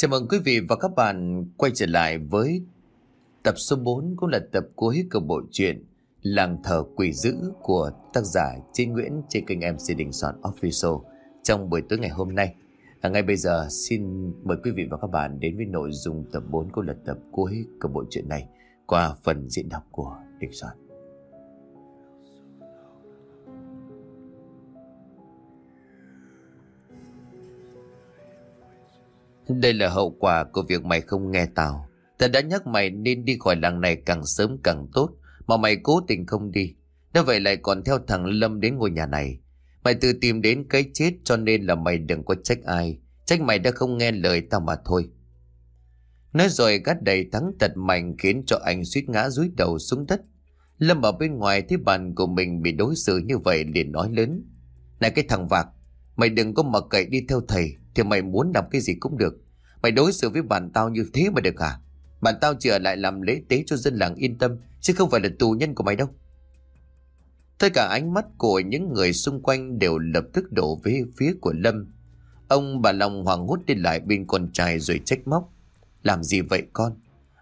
Chào mừng quý vị và các bạn quay trở lại với tập số 4 cũng là tập cuối của bộ truyện Làng thờ quỷ dữ của tác giả Trinh Nguyễn trên kênh MC Đình Soạn Official trong buổi tối ngày hôm nay. À, ngay bây giờ xin mời quý vị và các bạn đến với nội dung tập 4 của là tập cuối của bộ truyện này qua phần diễn đọc của Đình Soạn. Đây là hậu quả của việc mày không nghe tao. Ta đã nhắc mày nên đi khỏi làng này càng sớm càng tốt, mà mày cố tình không đi. Nếu vậy lại còn theo thằng Lâm đến ngôi nhà này. Mày tự tìm đến cái chết cho nên là mày đừng có trách ai. Trách mày đã không nghe lời tao mà thôi. Nói rồi gắt đầy thắng tật mạnh khiến cho anh suýt ngã rúi đầu xuống đất. Lâm ở bên ngoài thấy bạn của mình bị đối xử như vậy liền nói lớn. Này cái thằng vạc, mày đừng có mặc cậy đi theo thầy thì mày muốn làm cái gì cũng được. Mày đối xử với bạn tao như thế mà được hả? Bạn tao chỉ ở lại làm lễ tế cho dân làng yên tâm, chứ không phải là tù nhân của mày đâu. Tất cả ánh mắt của những người xung quanh đều lập tức đổ về phía của Lâm. Ông bà Long hoàng hốt đi lại bên con trai rồi trách móc. Làm gì vậy con?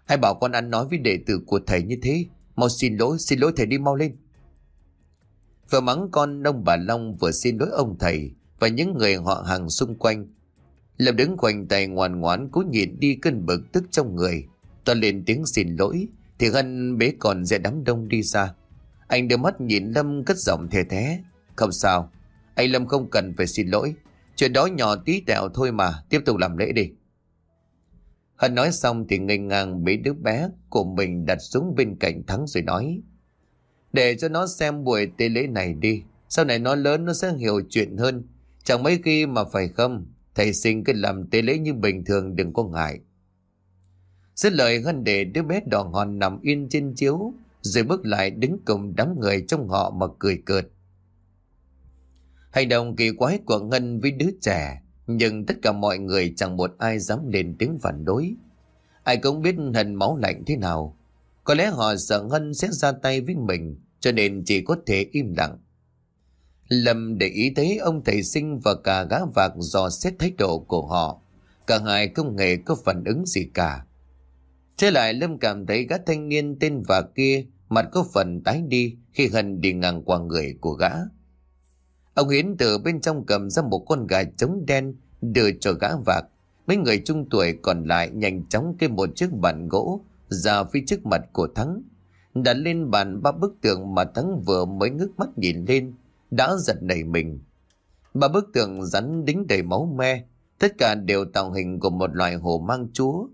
Ai bảo con ăn nói với đệ tử của thầy như thế? Mau xin lỗi, xin lỗi thầy đi mau lên. Vừa mắng con ông bà Long vừa xin lỗi ông thầy và những người họ hàng xung quanh Lâm đứng quanh tay ngoan ngoãn cố nhịn đi cơn bực tức trong người. Toàn lên tiếng xin lỗi, thì Hân bế còn dễ đám đông đi ra. Anh đưa mắt nhìn Lâm cất giọng thề thế. Không sao, anh Lâm không cần phải xin lỗi. Chuyện đó nhỏ tí tẹo thôi mà, tiếp tục làm lễ đi. Hân nói xong thì ngây ngang bế đứa bé của mình đặt xuống bên cạnh Thắng rồi nói. Để cho nó xem buổi tế lễ này đi. Sau này nó lớn nó sẽ hiểu chuyện hơn. Chẳng mấy khi mà phải không, Thầy sinh cứ làm tế lễ như bình thường đừng có ngại. Dứt lời Hân để đứa bé đỏ hòn nằm yên trên chiếu, rồi bước lại đứng cùng đám người trong họ mà cười cợt. Hành động kỳ quái của Ngân với đứa trẻ, nhưng tất cả mọi người chẳng một ai dám lên tiếng phản đối. Ai cũng biết Hân máu lạnh thế nào. Có lẽ họ sợ Ngân sẽ ra tay với mình, cho nên chỉ có thể im lặng. Lâm để ý thấy ông thầy sinh và cả gã vạc dò xét thái độ của họ. Cả hai không hề có phản ứng gì cả. Thế lại Lâm cảm thấy gã thanh niên tên và kia mặt có phần tái đi khi Hân đi ngang qua người của gã. Ông Hiến từ bên trong cầm ra một con gà trống đen đưa cho gã vạc. Mấy người trung tuổi còn lại nhanh chóng kê một chiếc bàn gỗ ra phía trước mặt của Thắng. Đặt lên bàn ba bức tượng mà Thắng vừa mới ngước mắt nhìn lên đã giật nảy mình. Ba bức tượng rắn đính đầy máu me, tất cả đều tạo hình của một loài hổ mang chúa.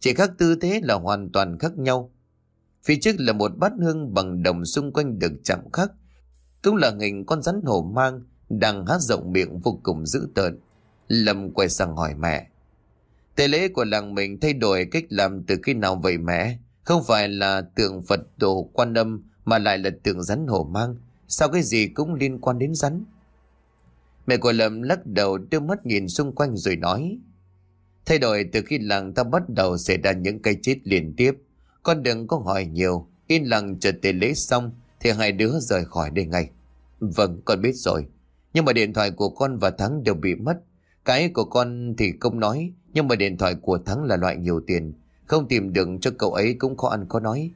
Chỉ khác tư thế là hoàn toàn khác nhau. Phía trước là một bát hương bằng đồng xung quanh được chạm khắc. Cũng là hình con rắn hổ mang đang hát rộng miệng vô cùng dữ tợn. Lâm quay sang hỏi mẹ. Tế lễ của làng mình thay đổi cách làm từ khi nào vậy mẹ? Không phải là tượng Phật tổ quan âm mà lại là tượng rắn hổ mang. Sao cái gì cũng liên quan đến rắn? Mẹ của Lâm lắc đầu đưa mắt nhìn xung quanh rồi nói. Thay đổi từ khi làng ta bắt đầu xảy ra những cái chết liên tiếp. Con đừng có hỏi nhiều. Yên lặng chờ tế lễ xong thì hai đứa rời khỏi đây ngay. Vâng, con biết rồi. Nhưng mà điện thoại của con và Thắng đều bị mất. Cái của con thì không nói, nhưng mà điện thoại của Thắng là loại nhiều tiền. Không tìm được cho cậu ấy cũng khó ăn khó nói.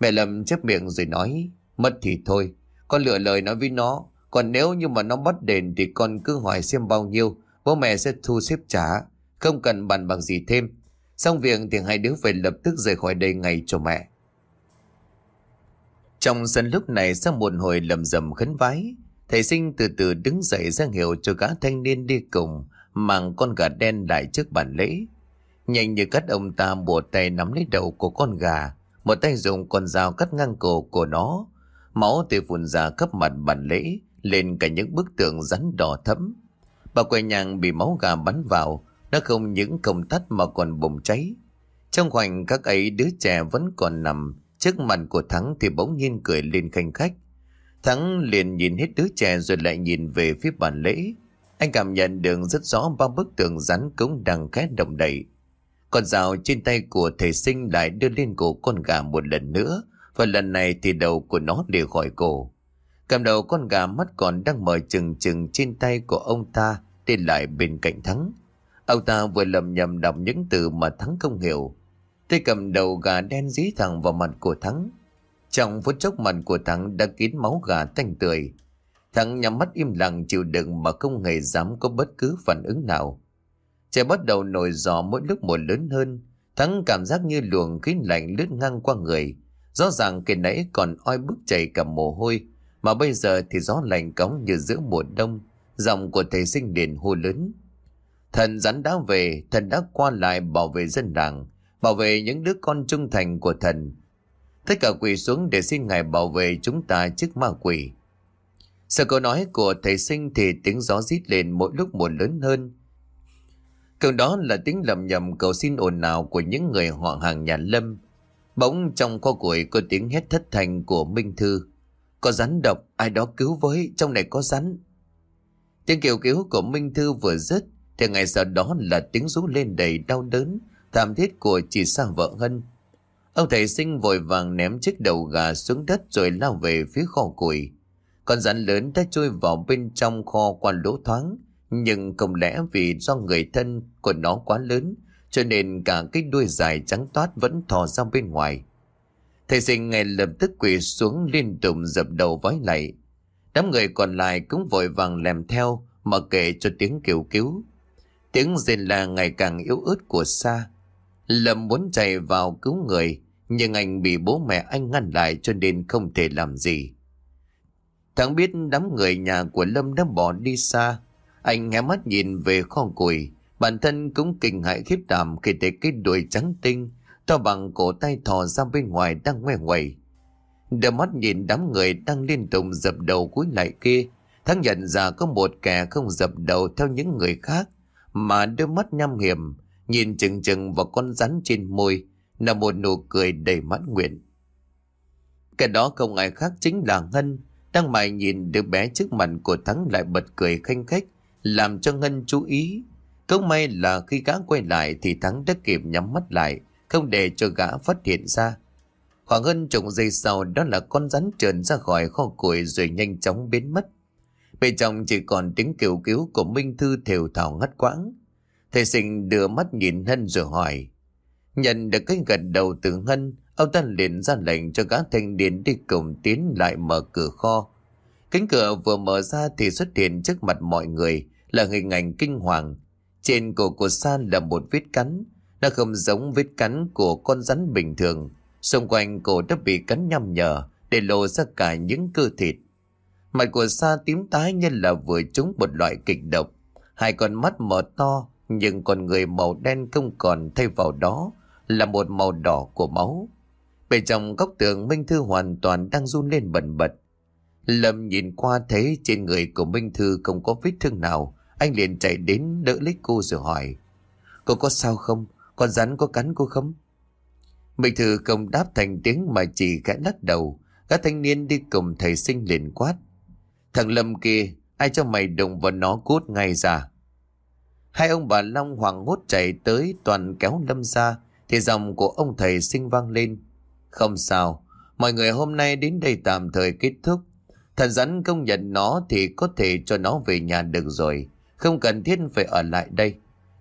Mẹ Lâm chép miệng rồi nói, Mất thì thôi, con lựa lời nói với nó. Còn nếu như mà nó bắt đền thì con cứ hỏi xem bao nhiêu, bố mẹ sẽ thu xếp trả. Không cần bàn bằng gì thêm. Xong việc thì hai đứa phải lập tức rời khỏi đây ngay cho mẹ. Trong sân lúc này sau một hồi lầm rầm khấn vái, thầy sinh từ từ đứng dậy ra hiệu cho cả thanh niên đi cùng, mang con gà đen lại trước bàn lễ. Nhanh như cắt ông ta một tay nắm lấy đầu của con gà, một tay dùng con dao cắt ngang cổ của nó, Máu tươi phun ra khắp mặt bàn lễ, lên cả những bức tượng rắn đỏ thẫm. Bà quầy nhàng bị máu gà bắn vào, nó không những không tắt mà còn bùng cháy. Trong khoảnh các ấy đứa trẻ vẫn còn nằm trước mặt của Thắng thì bỗng nhiên cười lên khanh khách. Thắng liền nhìn hết đứa trẻ rồi lại nhìn về phía bàn lễ. Anh cảm nhận được rất rõ ba bức tượng rắn cũng đang khét động đậy. Con dao trên tay của thầy sinh lại đưa lên cổ con gà một lần nữa, và lần này thì đầu của nó đều khỏi cổ. Cầm đầu con gà mắt còn đang mở chừng chừng trên tay của ông ta đi lại bên cạnh thắng. Ông ta vừa lầm nhầm đọc những từ mà Thắng không hiểu. Tay cầm đầu gà đen dí thẳng vào mặt của Thắng. Trong phút chốc mặt của Thắng đã kín máu gà tanh tươi. Thắng nhắm mắt im lặng chịu đựng mà không hề dám có bất cứ phản ứng nào. Trời bắt đầu nổi gió mỗi lúc một lớn hơn. Thắng cảm giác như luồng khí lạnh lướt ngang qua người. Rõ ràng kỳ nãy còn oi bức chảy cả mồ hôi. Mà bây giờ thì gió lạnh cống như giữa mùa đông. Giọng của thầy sinh điền hô lớn. Thần rắn đã về, thần đã qua lại bảo vệ dân làng, bảo vệ những đứa con trung thành của thần. Tất cả quỳ xuống để xin ngài bảo vệ chúng ta trước ma quỷ. Sau câu nói của thầy sinh thì tiếng gió rít lên mỗi lúc một lớn hơn. Cường đó là tiếng lầm nhầm cầu xin ồn ào của những người họ hàng nhà Lâm. Bỗng trong kho củi có tiếng hét thất thành của Minh Thư. Có rắn độc, ai đó cứu với, trong này có rắn. Tiếng kêu cứu của Minh Thư vừa dứt thì ngày sau đó là tiếng rú lên đầy đau đớn, thảm thiết của chị sa vợ Hân. Ông thầy sinh vội vàng ném chiếc đầu gà xuống đất rồi lao về phía kho củi. Con rắn lớn đã trôi vào bên trong kho qua lỗ thoáng, nhưng không lẽ vì do người thân của nó quá lớn, cho nên cả cái đuôi dài trắng toát vẫn thò ra bên ngoài. Thầy sinh ngay lập tức quỳ xuống liên tục dập đầu vói lạy. Đám người còn lại cũng vội vàng làm theo mà kể cho tiếng kêu cứu. Tiếng rên là ngày càng yếu ớt của Sa. Lâm muốn chạy vào cứu người, nhưng anh bị bố mẹ anh ngăn lại cho nên không thể làm gì. Thằng biết đám người nhà của Lâm đã bỏ đi xa. Anh nghe mắt nhìn về kho củi. Bản thân cũng kinh hại khiếp đảm khi thấy cái đuôi trắng tinh, to bằng cổ tay thò ra bên ngoài đang ngoe ngoẩy. Đôi mắt nhìn đám người đang liên tục dập đầu cúi lại kia. Thắng nhận ra có một kẻ không dập đầu theo những người khác, mà đôi mắt nhăm hiểm, nhìn chừng chừng vào con rắn trên môi, là một nụ cười đầy mãn nguyện. Cái đó không ai khác chính là Ngân, đang mải nhìn đứa bé trước mặt của Thắng lại bật cười khanh khách, làm cho Ngân chú ý công may là khi gã quay lại thì Thắng đã kịp nhắm mắt lại, không để cho gã phát hiện ra. Khoảng hơn chục giây sau đó là con rắn trườn ra khỏi kho củi rồi nhanh chóng biến mất. Bên trong chỉ còn tiếng kêu cứu của Minh Thư thều thào ngắt quãng. Thầy sinh đưa mắt nhìn Hân rồi hỏi. Nhận được cái gật đầu từ Hân, ông ta liền ra lệnh cho các thanh niên đi cùng tiến lại mở cửa kho. Cánh cửa vừa mở ra thì xuất hiện trước mặt mọi người là hình ảnh kinh hoàng. Trên cổ của San là một vết cắn. Nó không giống vết cắn của con rắn bình thường. Xung quanh cổ đã bị cắn nhăm nhở để lộ ra cả những cơ thịt. Mặt của Sa tím tái như là vừa trúng một loại kịch độc. Hai con mắt mở to, nhưng con người màu đen không còn thay vào đó là một màu đỏ của máu. Bên trong góc tường Minh Thư hoàn toàn đang run lên bẩn bật. Lâm nhìn qua thấy trên người của Minh Thư không có vết thương nào. Anh liền chạy đến đỡ lấy cô rồi hỏi. Cô có sao không? Con rắn có cắn cô không? Minh Thư không đáp thành tiếng mà chỉ khẽ lắc đầu. Các thanh niên đi cùng thầy sinh liền quát. Thằng Lâm kia, ai cho mày đụng vào nó cút ngay ra. Hai ông bà Long hoàng hốt chạy tới toàn kéo Lâm ra, thì dòng của ông thầy sinh vang lên. Không sao, mọi người hôm nay đến đây tạm thời kết thúc. Thần rắn công nhận nó thì có thể cho nó về nhà được rồi, không cần thiết phải ở lại đây.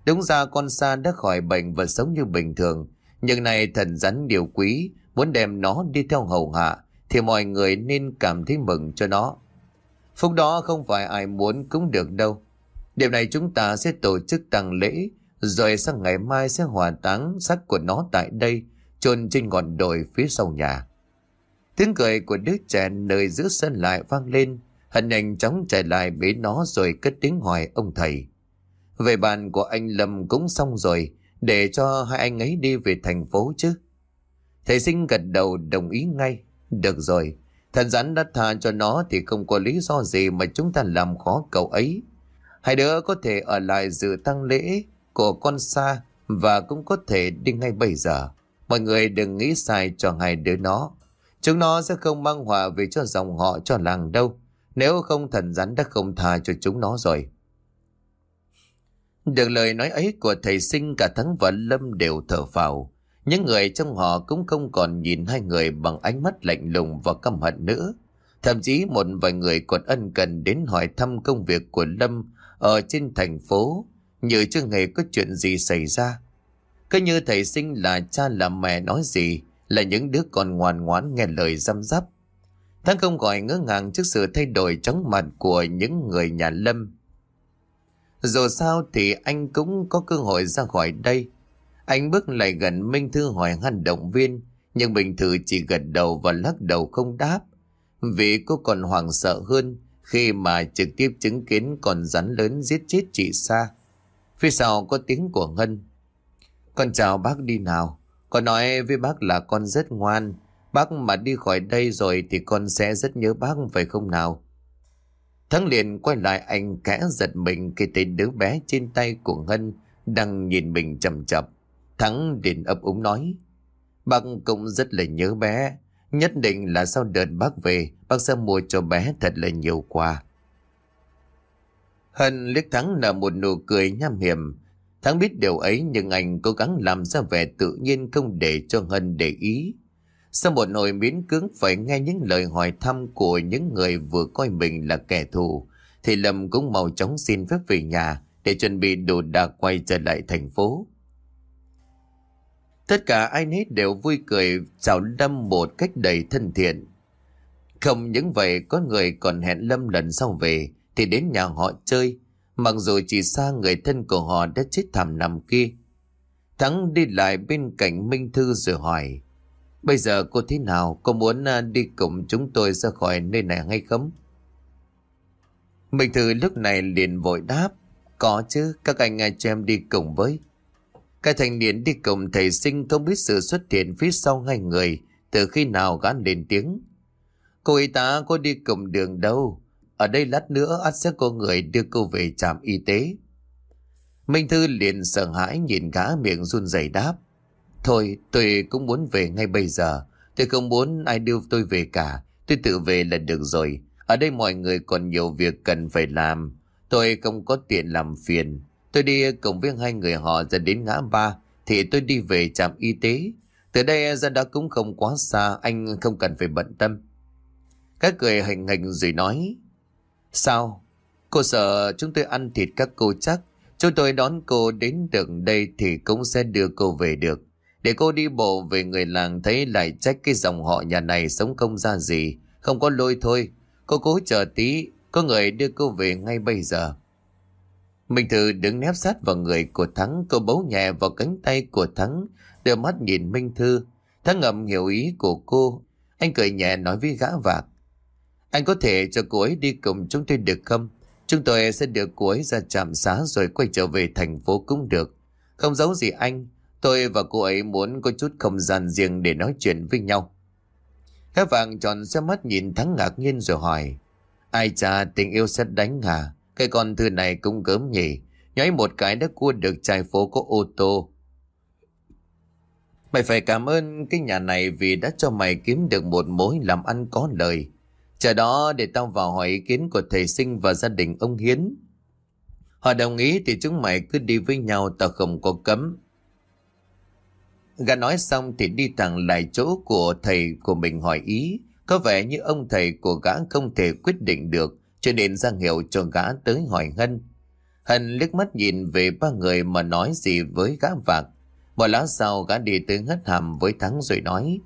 Đúng ra con sa đã khỏi bệnh và sống như bình thường, nhưng này thần rắn điều quý, muốn đem nó đi theo hầu hạ, thì mọi người nên cảm thấy mừng cho nó. Phúc đó không phải ai muốn cũng được đâu. Điều này chúng ta sẽ tổ chức tang lễ, rồi sang ngày mai sẽ hòa táng xác của nó tại đây, chôn trên ngọn đồi phía sau nhà. Tiếng cười của đứa trẻ nơi giữa sân lại vang lên, hình ảnh chóng chạy lại bế nó rồi cất tiếng hỏi ông thầy. Về bàn của anh Lâm cũng xong rồi, để cho hai anh ấy đi về thành phố chứ. Thầy sinh gật đầu đồng ý ngay. Được rồi, Thần rắn đã tha cho nó thì không có lý do gì mà chúng ta làm khó cậu ấy. Hai đứa có thể ở lại dự tăng lễ của con sa và cũng có thể đi ngay bây giờ. Mọi người đừng nghĩ sai cho hai đứa nó. Chúng nó sẽ không mang hòa về cho dòng họ cho làng đâu. Nếu không thần rắn đã không tha cho chúng nó rồi. Được lời nói ấy của thầy sinh, cả Thắng và Lâm đều thở phào. Những người trong họ cũng không còn nhìn hai người bằng ánh mắt lạnh lùng và căm hận nữa. Thậm chí một vài người còn ân cần đến hỏi thăm công việc của Lâm ở trên thành phố. như chưa hề có chuyện gì xảy ra. Cứ như thầy sinh là cha là mẹ nói gì, là những đứa con ngoan ngoãn nghe lời dăm dắp. Thắng không gọi ngỡ ngàng trước sự thay đổi chóng mặt của những người nhà Lâm. Dù sao thì anh cũng có cơ hội ra khỏi đây. Anh bước lại gần Minh Thư hỏi han động viên, nhưng Bình Thư chỉ gật đầu và lắc đầu không đáp. Vì cô còn hoảng sợ hơn khi mà trực tiếp chứng kiến con rắn lớn giết chết chị Sa. Phía sau có tiếng của Ngân. Con chào bác đi nào. Con nói với bác là con rất ngoan. Bác mà đi khỏi đây rồi thì con sẽ rất nhớ bác phải không nào? Thắng liền quay lại anh kẽ giật mình khi thấy đứa bé trên tay của hân đang nhìn mình chầm chập. Thắng liền ấp úng nói. Bác cũng rất là nhớ bé. Nhất định là sau đợt bác về, bác sẽ mua cho bé thật là nhiều quà. Hân liếc Thắng nở một nụ cười nham hiểm. Thắng biết điều ấy nhưng anh cố gắng làm ra vẻ tự nhiên không để cho Hân để ý. Sau một nồi miễn cưỡng phải nghe những lời hỏi thăm của những người vừa coi mình là kẻ thù, thì Lâm cũng mau chóng xin phép về nhà để chuẩn bị đồ đạc quay trở lại thành phố. Tất cả ai nấy đều vui cười chào Lâm một cách đầy thân thiện. Không những vậy có người còn hẹn Lâm lần sau về thì đến nhà họ chơi, mặc dù chỉ xa người thân của họ đã chết thảm nằm kia. Thắng đi lại bên cạnh Minh Thư rồi hỏi, Bây giờ cô thế nào, cô muốn ờ, đi cùng chúng tôi ra khỏi nơi này hay không? Minh Thư lúc này liền vội đáp, Có chứ, các anh ai cho em đi cùng với. Cái thanh niên đi cùng thầy sinh không biết sự xuất hiện phía sau hai người từ khi nào gã lên tiếng. Cô y tá có đi cùng đường đâu. Ở đây lát nữa ắt sẽ có người đưa cô về trạm y tế. Minh Thư liền sợ hãi nhìn gã miệng run rẩy đáp. Thôi tôi cũng muốn về ngay bây giờ. Tôi không muốn ai đưa tôi về cả. Tôi tự về là được rồi. Ở đây mọi người còn nhiều việc cần phải làm. Tôi không có tiền làm phiền. Tôi đi cùng với hai người họ ra đến ngã ba thì tôi đi về trạm y tế. Từ đây ra đó cũng không quá xa, anh không cần phải bận tâm. Các cười hành hành rồi nói. Sao? Cô sợ chúng tôi ăn thịt các cô chắc. Chúng tôi đón cô đến được đây thì cũng sẽ đưa cô về được. Để cô đi bộ về người làng thấy lại trách cái dòng họ nhà này sống không ra gì. Không có lôi thôi. Cô cố chờ tí, có người đưa cô về ngay bây giờ. Minh Thư đứng nép sát vào người của Thắng, cô bấu nhẹ vào cánh tay của Thắng, đưa mắt nhìn Minh Thư. Thắng ngầm hiểu ý của cô. Anh cười nhẹ nói với gã vạc. Anh có thể cho cô ấy đi cùng chúng tôi được không? Chúng tôi sẽ đưa cô ấy ra trạm xá rồi quay trở về thành phố cũng được. Không giấu gì anh, tôi và cô ấy muốn có chút không gian riêng để nói chuyện với nhau. Gã vàng tròn xe mắt nhìn Thắng ngạc nhiên rồi hỏi. Ai cha, tình yêu sẽ đánh hả? Cái con thư này cũng gớm nhỉ. Nhói một cái đã cua được trai phố có ô tô. Mày phải cảm ơn cái nhà này vì đã cho mày kiếm được một mối làm ăn có lời. Chờ đó để tao vào hỏi ý kiến của thầy sinh và gia đình ông Hiến. Họ đồng ý thì chúng mày cứ đi với nhau, tao không có cấm. Gã nói xong thì đi thẳng lại chỗ của thầy của mình hỏi ý. Có vẻ như ông thầy của gã không thể quyết định được cho nên ra hiệu cho gã tới hỏi Hân. Hân liếc mắt nhìn về ba người mà nói gì với gã vạc. Một lát sau gã đi tới ngất hàm với Thắng rồi nói.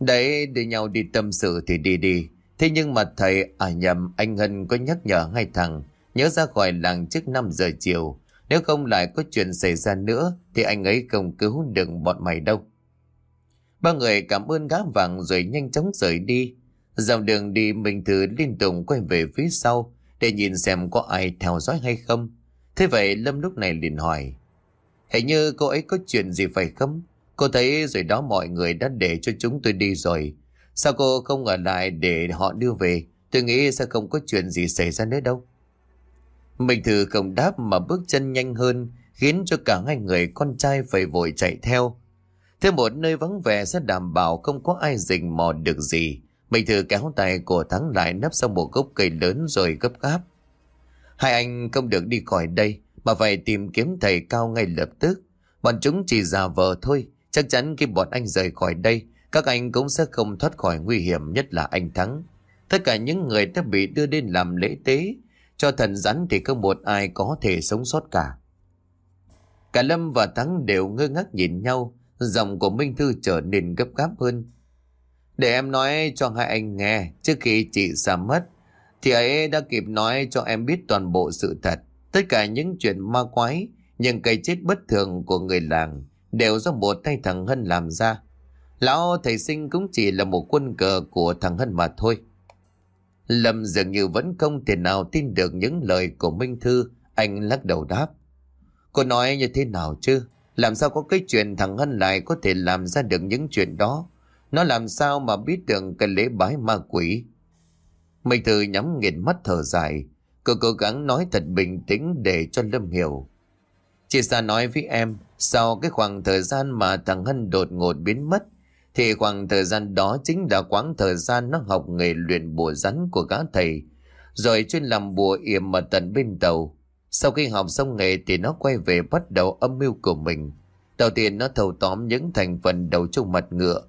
Đấy, để nhau đi tâm sự thì đi đi. Thế nhưng mà thầy, à nhầm, anh Hân có nhắc nhở hai thằng, nhớ ra khỏi làng trước 5 giờ chiều. Nếu không lại có chuyện xảy ra nữa, thì anh ấy không cứu được bọn mày đâu. Ba người cảm ơn gã vàng rồi nhanh chóng rời đi. Dòng đường đi mình thử liên tục quay về phía sau để nhìn xem có ai theo dõi hay không. Thế vậy Lâm lúc này liền hỏi. Hình như cô ấy có chuyện gì phải không? Cô thấy rồi đó mọi người đã để cho chúng tôi đi rồi. Sao cô không ở lại để họ đưa về? Tôi nghĩ sẽ không có chuyện gì xảy ra nữa đâu. Mình thử không đáp mà bước chân nhanh hơn, khiến cho cả hai người con trai phải vội chạy theo. Thế một nơi vắng vẻ sẽ đảm bảo không có ai rình mò được gì. Mình thử kéo tay của Thắng lại nấp sau một gốc cây lớn rồi gấp gáp. Hai anh không được đi khỏi đây, mà phải tìm kiếm thầy cao ngay lập tức. Bọn chúng chỉ giả vờ thôi. Chắc chắn khi bọn anh rời khỏi đây, các anh cũng sẽ không thoát khỏi nguy hiểm nhất là anh Thắng. Tất cả những người đã bị đưa đến làm lễ tế cho thần rắn thì không một ai có thể sống sót cả. Cả Lâm và Thắng đều ngơ ngác nhìn nhau, giọng của Minh Thư trở nên gấp gáp hơn. Để em nói cho hai anh nghe, trước khi chị xa mất, thì ấy đã kịp nói cho em biết toàn bộ sự thật. Tất cả những chuyện ma quái, những cái chết bất thường của người làng đều do một tay thằng Hân làm ra. Lão thầy sinh cũng chỉ là một quân cờ của thằng Hân mà thôi. Lâm dường như vẫn không thể nào tin được những lời của Minh Thư, anh lắc đầu đáp. Cô nói như thế nào chứ? Làm sao có cái chuyện thằng Hân lại có thể làm ra được những chuyện đó? Nó làm sao mà biết được cái lễ bái ma quỷ? Minh Thư nhắm nghiền mắt thở dài. Cô cố gắng nói thật bình tĩnh để cho Lâm hiểu. Chị Sa nói với em, sau cái khoảng thời gian mà thằng Hân đột ngột biến mất, thì khoảng thời gian đó chính là quãng thời gian nó học nghề luyện bùa rắn của gã thầy, rồi chuyên làm bùa yểm ở tận bên tàu. Sau khi học xong nghề thì nó quay về bắt đầu âm mưu của mình. Đầu tiên nó thâu tóm những thành phần đầu trùng mặt ngựa,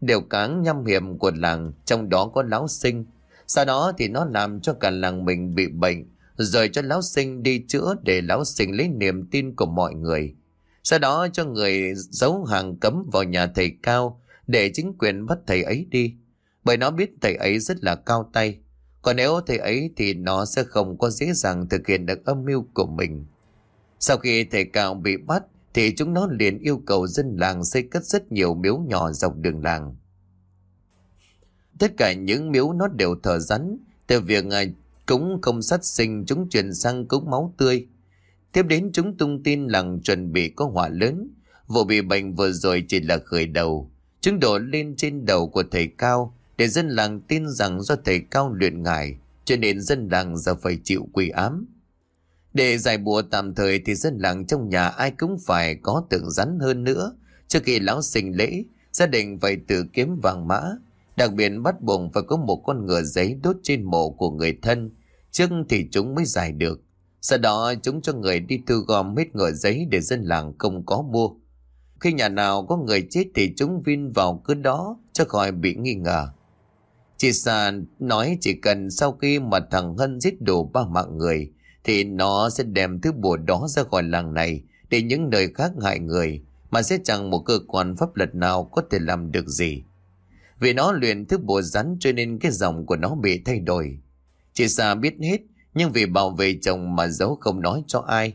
đều cáng nhăm hiểm của làng, trong đó có lão sinh. Sau đó thì nó làm cho cả làng mình bị bệnh, rồi cho lão sinh đi chữa để lão sinh lấy niềm tin của mọi người. Sau đó cho người giấu hàng cấm vào nhà thầy cao để chính quyền bắt thầy ấy đi. Bởi nó biết thầy ấy rất là cao tay. Còn nếu thầy ấy thì nó sẽ không có dễ dàng thực hiện được âm mưu của mình. Sau khi thầy cao bị bắt thì chúng nó liền yêu cầu dân làng xây cất rất nhiều miếu nhỏ dọc đường làng. Tất cả những miếu nó đều thờ rắn, từ việc à, cúng không sát sinh chúng chuyển sang cúng máu tươi. Tiếp đến chúng tung tin làng chuẩn bị có hỏa lớn, vụ bị bệnh vừa rồi chỉ là khởi đầu. Chúng đổ lên trên đầu của thầy Cao để dân làng tin rằng do thầy Cao luyện ngài, cho nên dân làng giờ phải chịu quỷ ám. Để giải bùa tạm thời thì dân làng trong nhà ai cũng phải có tượng rắn hơn nữa. Trước khi lão sinh lễ, gia đình phải tự kiếm vàng mã. Đặc biệt bắt buộc phải có một con ngựa giấy đốt trên mộ của người thân. Trước thì chúng mới giải được. Sau đó chúng cho người đi thu gom hết ngựa giấy để dân làng không có mua. Khi nhà nào có người chết thì chúng vin vào cứ đó, cho khỏi bị nghi ngờ. Chị Sàn nói chỉ cần sau khi mà thằng Hân giết đổ ba mạng người, thì nó sẽ đem thứ bùa đó ra khỏi làng này để những nơi khác hại người, mà sẽ chẳng một cơ quan pháp luật nào có thể làm được gì. Vì nó luyện thứ bùa rắn cho nên cái giọng của nó bị thay đổi. Chị Sa biết hết, nhưng vì bảo vệ chồng mà giấu không nói cho ai.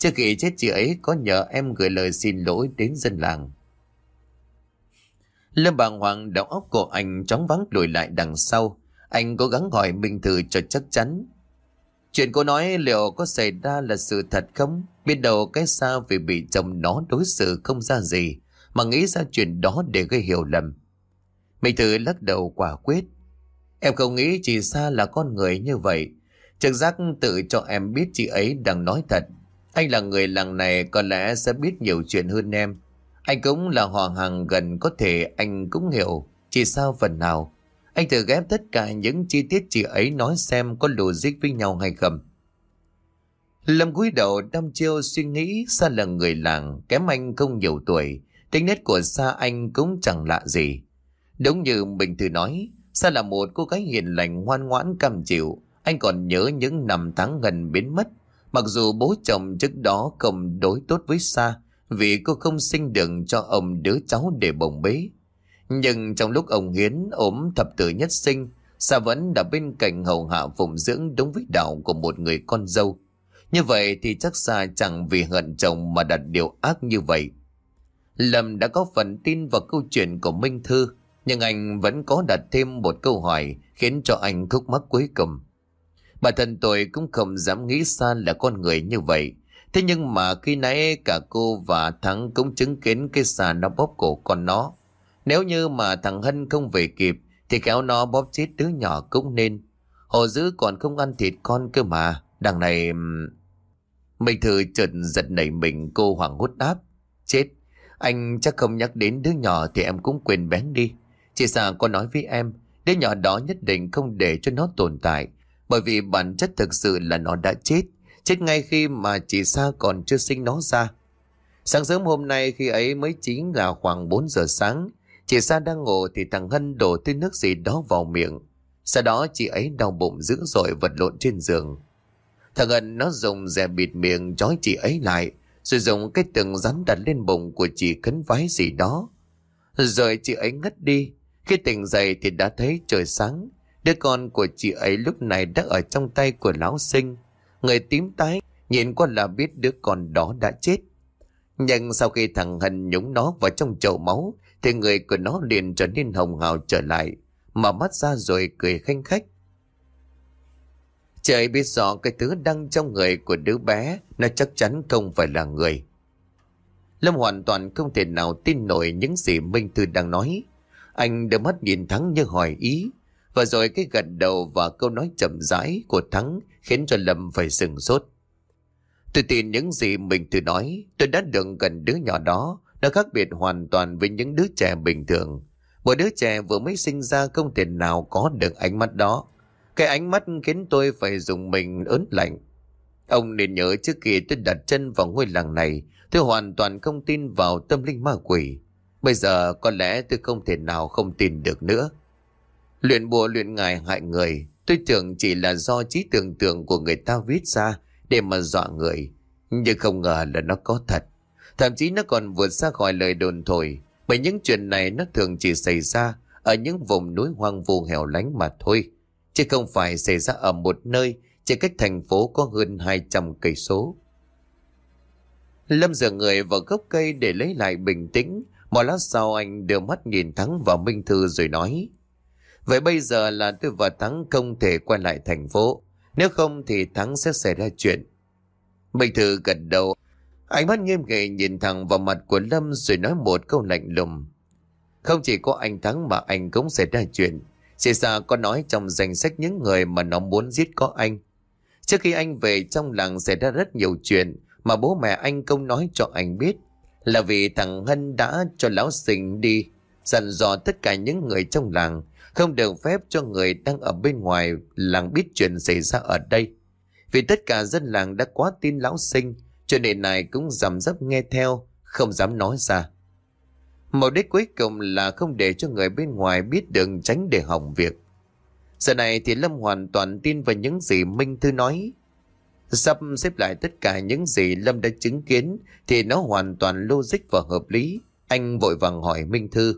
Trước khi chết chị ấy có nhờ em gửi lời xin lỗi đến dân làng. Lâm bàng hoàng đầu óc của anh chóng vắng lùi lại đằng sau. Anh cố gắng hỏi Minh Thư cho chắc chắn. Chuyện cô nói liệu có xảy ra là sự thật không? Biết đầu cái sao vì bị chồng nó đối xử không ra gì, mà nghĩ ra chuyện đó để gây hiểu lầm. Minh Thư lắc đầu quả quyết. Em không nghĩ chị Sa là con người như vậy. Trực giác tự cho em biết chị ấy đang nói thật. Anh là người làng này có lẽ sẽ biết nhiều chuyện hơn em. Anh cũng là họ hàng gần có thể anh cũng hiểu chỉ sao phần nào. Anh thử ghép tất cả những chi tiết chị ấy nói xem có logic với nhau hay không. Lâm cúi đầu đăm chiêu suy nghĩ Sa là người làng, kém anh không nhiều tuổi. Tính nét của Sa anh cũng chẳng lạ gì. Đúng như mình thử nói, Sa là một cô gái hiền lành ngoan ngoãn cam chịu. Anh còn nhớ những năm tháng gần biến mất. Mặc dù bố chồng trước đó không đối tốt với Sa, vì cô không sinh được cho ông đứa cháu để bồng bế. Nhưng trong lúc ông Hiến ốm thập tử nhất sinh, Sa vẫn đã bên cạnh hầu hạ phụng dưỡng đúng với đạo của một người con dâu. Như vậy thì chắc Sa chẳng vì hận chồng mà đặt điều ác như vậy. Lâm đã có phần tin vào câu chuyện của Minh Thư, nhưng anh vẫn có đặt thêm một câu hỏi khiến cho anh khúc mắc cuối cùng. Bản thân tôi cũng không dám nghĩ xa là con người như vậy. Thế nhưng mà khi nãy cả cô và Thắng cũng chứng kiến cái xà nó bóp cổ con nó. Nếu như mà thằng Hân không về kịp thì kéo nó bóp chết đứa nhỏ cũng nên. Hồ dữ còn không ăn thịt con cơ mà. Đằng này... Mình thử chợt giật nảy mình cô hoảng hốt đáp. Chết, anh chắc không nhắc đến đứa nhỏ thì em cũng quên bén đi. Chị xà có nói với em, đứa nhỏ đó nhất định không để cho nó tồn tại. Bởi vì bản chất thực sự là nó đã chết. Chết ngay khi mà chị Sa còn chưa sinh nó ra. Sáng sớm hôm nay khi ấy mới chính là khoảng 4 giờ sáng. Chị Sa đang ngủ thì thằng Hân đổ thứ nước gì đó vào miệng. Sau đó chị ấy đau bụng dữ dội vật lộn trên giường. Thằng Hân nó dùng dè bịt miệng trói chị ấy lại. Rồi dùng cái từng rắn đặt lên bụng của chị khấn vái gì đó. Rồi chị ấy ngất đi. Khi tỉnh dậy thì đã thấy trời sáng. Đứa con của chị ấy lúc này đã ở trong tay của lão sinh. Người tím tái, nhìn qua là biết đứa con đó đã chết. Nhưng sau khi thằng Hân nhúng nó vào trong chậu máu, thì người của nó liền trở nên hồng hào trở lại, mở mắt ra rồi cười khanh khách. Trời biết rõ cái thứ đang trong người của đứa bé, nó chắc chắn không phải là người. Lâm hoàn toàn không thể nào tin nổi những gì Minh Thư đang nói. Anh đưa mắt nhìn Thắng như hỏi ý. Và rồi cái gật đầu và câu nói chậm rãi của Thắng khiến cho Lâm phải sừng sốt. Tôi tin những gì mình tự nói, tôi đã được gần đứa nhỏ đó, nó khác biệt hoàn toàn với những đứa trẻ bình thường. Một đứa trẻ vừa mới sinh ra không thể nào có được ánh mắt đó. Cái ánh mắt khiến tôi phải dùng mình ớn lạnh. Ông nên nhớ trước khi tôi đặt chân vào ngôi làng này, tôi hoàn toàn không tin vào tâm linh ma quỷ. Bây giờ có lẽ tôi không thể nào không tin được nữa. Luyện bùa luyện ngài hại người, tôi tưởng chỉ là do trí tưởng tượng của người ta viết ra để mà dọa người. Nhưng không ngờ là nó có thật. Thậm chí nó còn vượt xa khỏi lời đồn thổi. Bởi những chuyện này nó thường chỉ xảy ra ở những vùng núi hoang vu hẻo lánh mà thôi. Chứ không phải xảy ra ở một nơi chỉ cách thành phố có hơn 200 cây số. Lâm dựa người vào gốc cây để lấy lại bình tĩnh. Một lát sau anh đưa mắt nhìn Thắng vào Minh Thư rồi nói. Vậy bây giờ là tôi và Thắng không thể quay lại thành phố. Nếu không thì Thắng sẽ xảy ra chuyện. Bình Thư gật đầu. Ánh mắt nghiêm nghị nhìn thẳng vào mặt của Lâm rồi nói một câu lạnh lùng. Không chỉ có anh Thắng mà anh cũng xảy ra chuyện. Xì xa có nói trong danh sách những người mà nó muốn giết có anh. Trước khi anh về, trong làng xảy ra rất nhiều chuyện mà bố mẹ anh không nói cho anh biết. Là vì thằng Hân đã cho lão sinh đi, dặn dò tất cả những người trong làng không được phép cho người đang ở bên ngoài làng biết chuyện xảy ra ở đây. Vì tất cả dân làng đã quá tin lão sinh cho nên này cũng dằm dấp nghe theo, không dám nói ra. Mục đích cuối cùng là không để cho người bên ngoài biết đường tránh để hỏng việc. Giờ này thì Lâm hoàn toàn tin vào những gì Minh Thư nói. Sắp xếp lại tất cả những gì Lâm đã chứng kiến thì nó hoàn toàn logic và hợp lý. Anh vội vàng hỏi Minh Thư.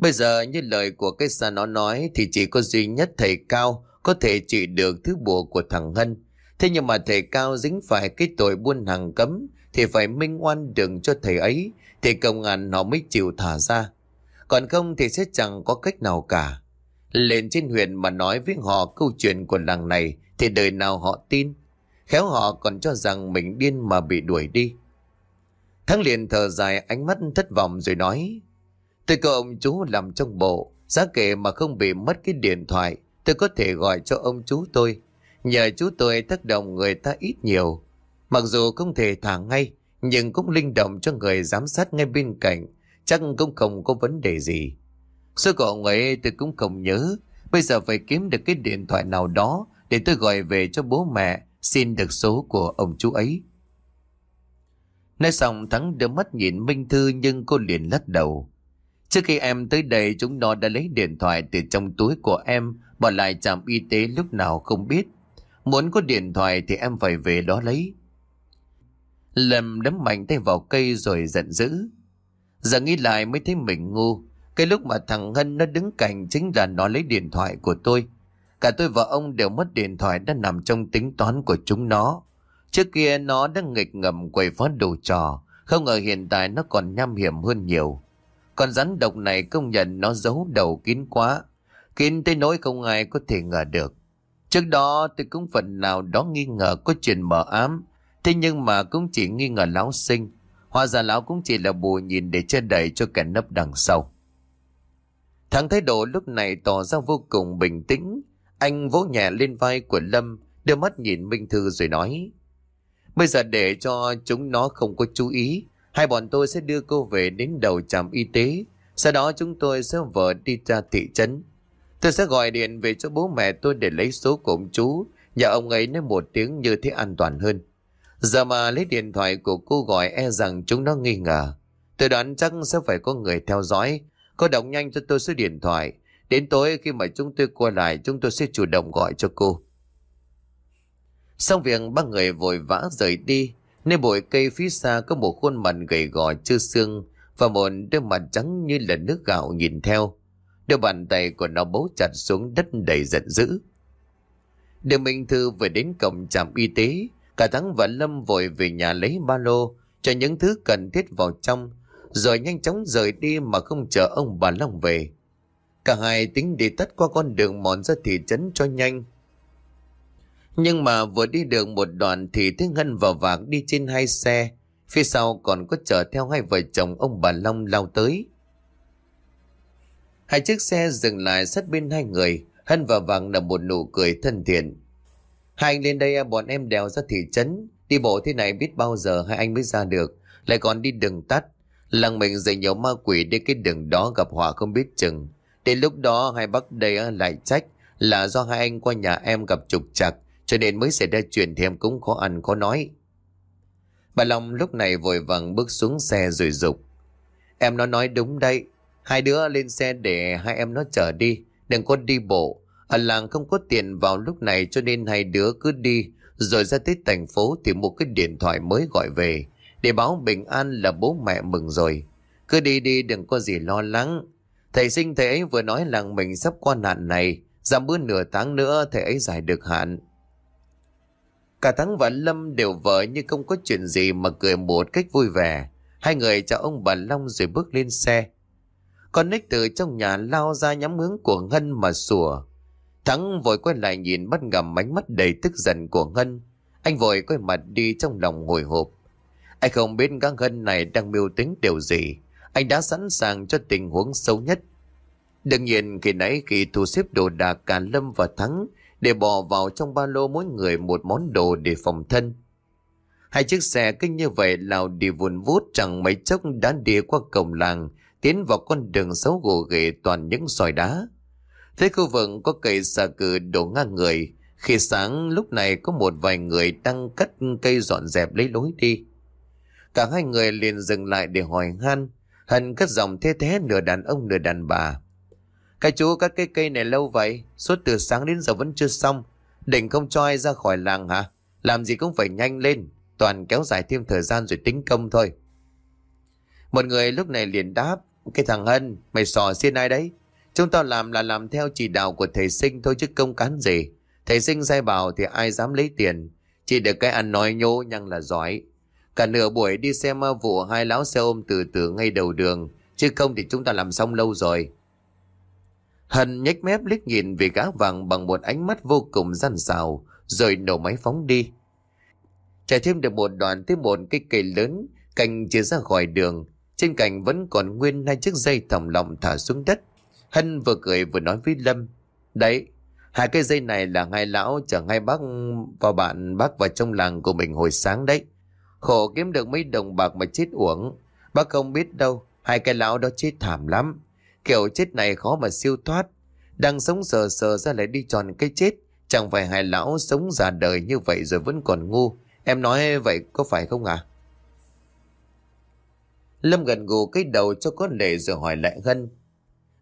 Bây giờ như lời của cái xa nó nói thì chỉ có duy nhất thầy Cao có thể trị được thứ bùa của thằng Hân. Thế nhưng mà thầy Cao dính phải cái tội buôn hàng cấm thì phải minh oan đừng cho thầy ấy, thì công an nó mới chịu thả ra. Còn không thì sẽ chẳng có cách nào cả. Lên trên huyện mà nói với họ câu chuyện của làng này thì đời nào họ tin. Khéo họ còn cho rằng mình điên mà bị đuổi đi. Thắng liền thở dài ánh mắt thất vọng rồi nói Tôi có ông chú làm trong bộ Giá kể mà không bị mất cái điện thoại Tôi có thể gọi cho ông chú tôi Nhờ chú tôi tác động người ta ít nhiều. Mặc dù không thể thả ngay, nhưng cũng linh động cho người giám sát ngay bên cạnh. Chắc cũng không có vấn đề gì. Số của ông ấy tôi cũng không nhớ. Bây giờ phải kiếm được cái điện thoại nào đó để tôi gọi về cho bố mẹ xin được số của ông chú ấy. Nói xong Thắng đưa mắt nhìn Minh Thư nhưng cô liền lắc đầu. Trước khi em tới đây, chúng nó đã lấy điện thoại từ trong túi của em, bỏ lại trạm y tế lúc nào không biết. Muốn có điện thoại thì em phải về đó lấy. Lâm đấm mạnh tay vào cây rồi giận dữ. Giờ nghĩ lại mới thấy mình ngu. Cái lúc mà thằng Ngân nó đứng cạnh chính là nó lấy điện thoại của tôi. Cả tôi và ông đều mất điện thoại đã nằm trong tính toán của chúng nó. Trước kia nó đã nghịch ngầm quầy phá đồ trò. Không ngờ hiện tại nó còn nham hiểm hơn nhiều. Con rắn độc này công nhận nó giấu đầu kín quá. Kín tới nỗi không ai có thể ngờ được. Trước đó tôi cũng phần nào đó nghi ngờ có chuyện mờ ám. Thế nhưng mà cũng chỉ nghi ngờ lão sinh. Hóa ra lão cũng chỉ là bù nhìn để che đẩy cho kẻ nấp đằng sau. Thằng thái độ lúc này tỏ ra vô cùng bình tĩnh. Anh vỗ nhẹ lên vai của Lâm, đưa mắt nhìn Minh Thư rồi nói. Bây giờ để cho chúng nó không có chú ý, hai bọn tôi sẽ đưa cô về đến đầu trạm y tế. Sau đó chúng tôi sẽ vợ đi ra thị trấn. Tôi sẽ gọi điện về cho bố mẹ tôi để lấy số của ông chú, nhờ ông ấy nói một tiếng như thế an toàn hơn. Giờ mà lấy điện thoại của cô gọi e rằng chúng nó nghi ngờ. Tôi đoán chắc sẽ phải có người theo dõi. Cô đóng nhanh cho tôi số điện thoại. Đến tối khi mà chúng tôi quay lại chúng tôi sẽ chủ động gọi cho cô. Xong việc ba người vội vã rời đi. Nơi bụi cây phía xa có một khuôn mặt gầy gò chưa xương và một đôi mặt trắng như là nước gạo nhìn theo. Đôi bàn tay của nó bấu chặt xuống đất đầy giận dữ. Đường Minh Thư vừa đến cổng trạm y tế, cả Thắng và Lâm vội về nhà lấy ba lô cho những thứ cần thiết vào trong, rồi nhanh chóng rời đi mà không chờ ông bà Long về. Cả hai tính đi tắt qua con đường mòn ra thị trấn cho nhanh. Nhưng mà vừa đi được một đoạn thì thấy Ngân và Vạc đi trên hai xe, phía sau còn có chở theo hai vợ chồng ông bà Long lao tới. Hai chiếc xe dừng lại sát bên hai người, Hân và Vàng nở một nụ cười thân thiện. Hai anh lên đây à, bọn em đèo ra thị trấn, đi bộ thế này biết bao giờ hai anh mới ra được, lại còn đi đường tắt. Làng mình dạy nhiều ma quỷ đi cái đường đó gặp họa không biết chừng. Đến lúc đó hai bác đây à, lại trách là do hai anh qua nhà em gặp trục trặc cho nên mới xảy ra chuyện thì em cũng khó ăn khó nói. Bà Long lúc này vội vàng bước xuống xe rồi dục Em nó nói đúng đây, hai đứa lên xe để hai em nó chở đi, đừng có đi bộ. Ở làng không có tiền vào lúc này cho nên hai đứa cứ đi, rồi ra tới thành phố thì một cái điện thoại mới gọi về, để báo bình an là bố mẹ mừng rồi. Cứ đi đi đừng có gì lo lắng. Thầy sinh thầy ấy vừa nói làng mình sắp qua nạn này, giảm bữa nửa tháng nữa thầy ấy giải được hạn. Cả Thắng và Lâm đều vợ như không có chuyện gì mà cười một cách vui vẻ. Hai người chào ông bà Long rồi bước lên xe. Con nít từ trong nhà lao ra nhắm hướng của Ngân mà sủa. Thắng vội quay lại nhìn bắt gặp ánh mắt đầy tức giận của Ngân. Anh vội quay mặt đi trong lòng hồi hộp. Anh không biết các Ngân này đang mưu tính điều gì. Anh đã sẵn sàng cho tình huống xấu nhất. Đương nhiên, khi nãy khi thu xếp đồ đạc cả Lâm và Thắng để bỏ vào trong ba lô mỗi người một món đồ để phòng thân. Hai chiếc xe kinh như vậy lao đi vùn vút chẳng mấy chốc đã đi qua cổng làng, tiến vào con đường xấu gồ ghề toàn những sỏi đá. Thế khu vực có cây xà cừ đổ ngang người, khi sáng lúc này có một vài người đang cắt cây dọn dẹp lấy lối đi. Cả hai người liền dừng lại để hỏi han, hận cất giọng thế thế nửa đàn ông nửa đàn bà. Cái chú các cái cây này lâu vậy, suốt từ sáng đến giờ vẫn chưa xong. Định không cho ai ra khỏi làng hả? Làm gì cũng phải nhanh lên, toàn kéo dài thêm thời gian rồi tính công thôi. Một người lúc này liền đáp, cái thằng Hân, mày sò xin ai đấy? Chúng tao làm là làm theo chỉ đạo của thầy sinh thôi chứ công cán gì. Thầy sinh sai bảo thì ai dám lấy tiền. Chỉ được cái ăn nói nhô nhăng là giỏi. Cả nửa buổi đi xem vụ hai lão xe ôm từ từ ngay đầu đường. Chứ không thì chúng ta làm xong lâu rồi. Hân nhếch mép liếc nhìn về gã vàng bằng một ánh mắt vô cùng gian xào, rồi nổ máy phóng đi. Chạy thêm được một đoạn tới một cái cây lớn, cành chia ra khỏi đường. Trên cành vẫn còn nguyên hai chiếc dây thòng lọng thả xuống đất. Hân vừa cười vừa nói với Lâm. Đấy, hai cái dây này là hai lão chở hai bác và bạn bác vào trong làng của mình hồi sáng đấy. Khổ kiếm được mấy đồng bạc mà chết uổng. Bác không biết đâu, hai cái lão đó chết thảm lắm. Kiểu chết này khó mà siêu thoát. Đang sống sờ sờ ra lại đi tròn cái chết. Chẳng phải hai lão sống già đời như vậy rồi vẫn còn ngu. Em nói vậy có phải không à? Lâm gần gù cái đầu cho có lệ rồi hỏi lại Hân.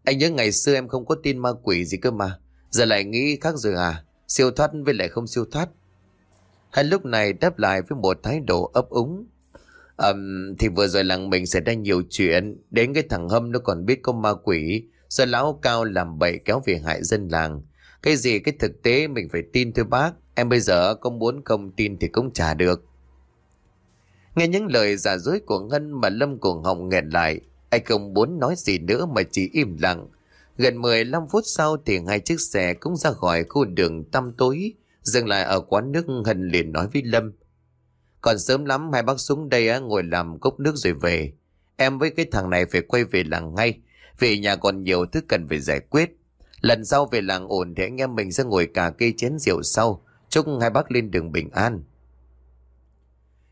Anh nhớ ngày xưa em không có tin ma quỷ gì cơ mà. Giờ lại nghĩ khác rồi à? Siêu thoát với lại không siêu thoát. Hắn lúc này đáp lại với một thái độ ấp úng. Um, thì vừa rồi làng mình xảy ra nhiều chuyện Đến cái thằng Hâm nó còn biết có ma quỷ Rồi lão cao làm bậy kéo về hại dân làng. Cái gì cái thực tế mình phải tin thôi bác. Em bây giờ có muốn không tin thì cũng trả được. Nghe những lời giả dối của Ngân mà Lâm cuồng họng nghẹn lại Anh không muốn nói gì nữa mà chỉ im lặng. Gần 15 phút sau thì hai chiếc xe cũng ra khỏi khu đường tăm tối Dừng lại ở quán nước Hân liền nói với Lâm còn sớm lắm hai bác xuống đây á, ngồi làm cốc nước rồi về. Em với cái thằng này phải quay về làng ngay. Vì nhà còn nhiều thứ cần phải giải quyết. Lần sau về làng ổn thì anh em mình sẽ ngồi cà cây chén rượu sau. Chúc hai bác lên đường bình an.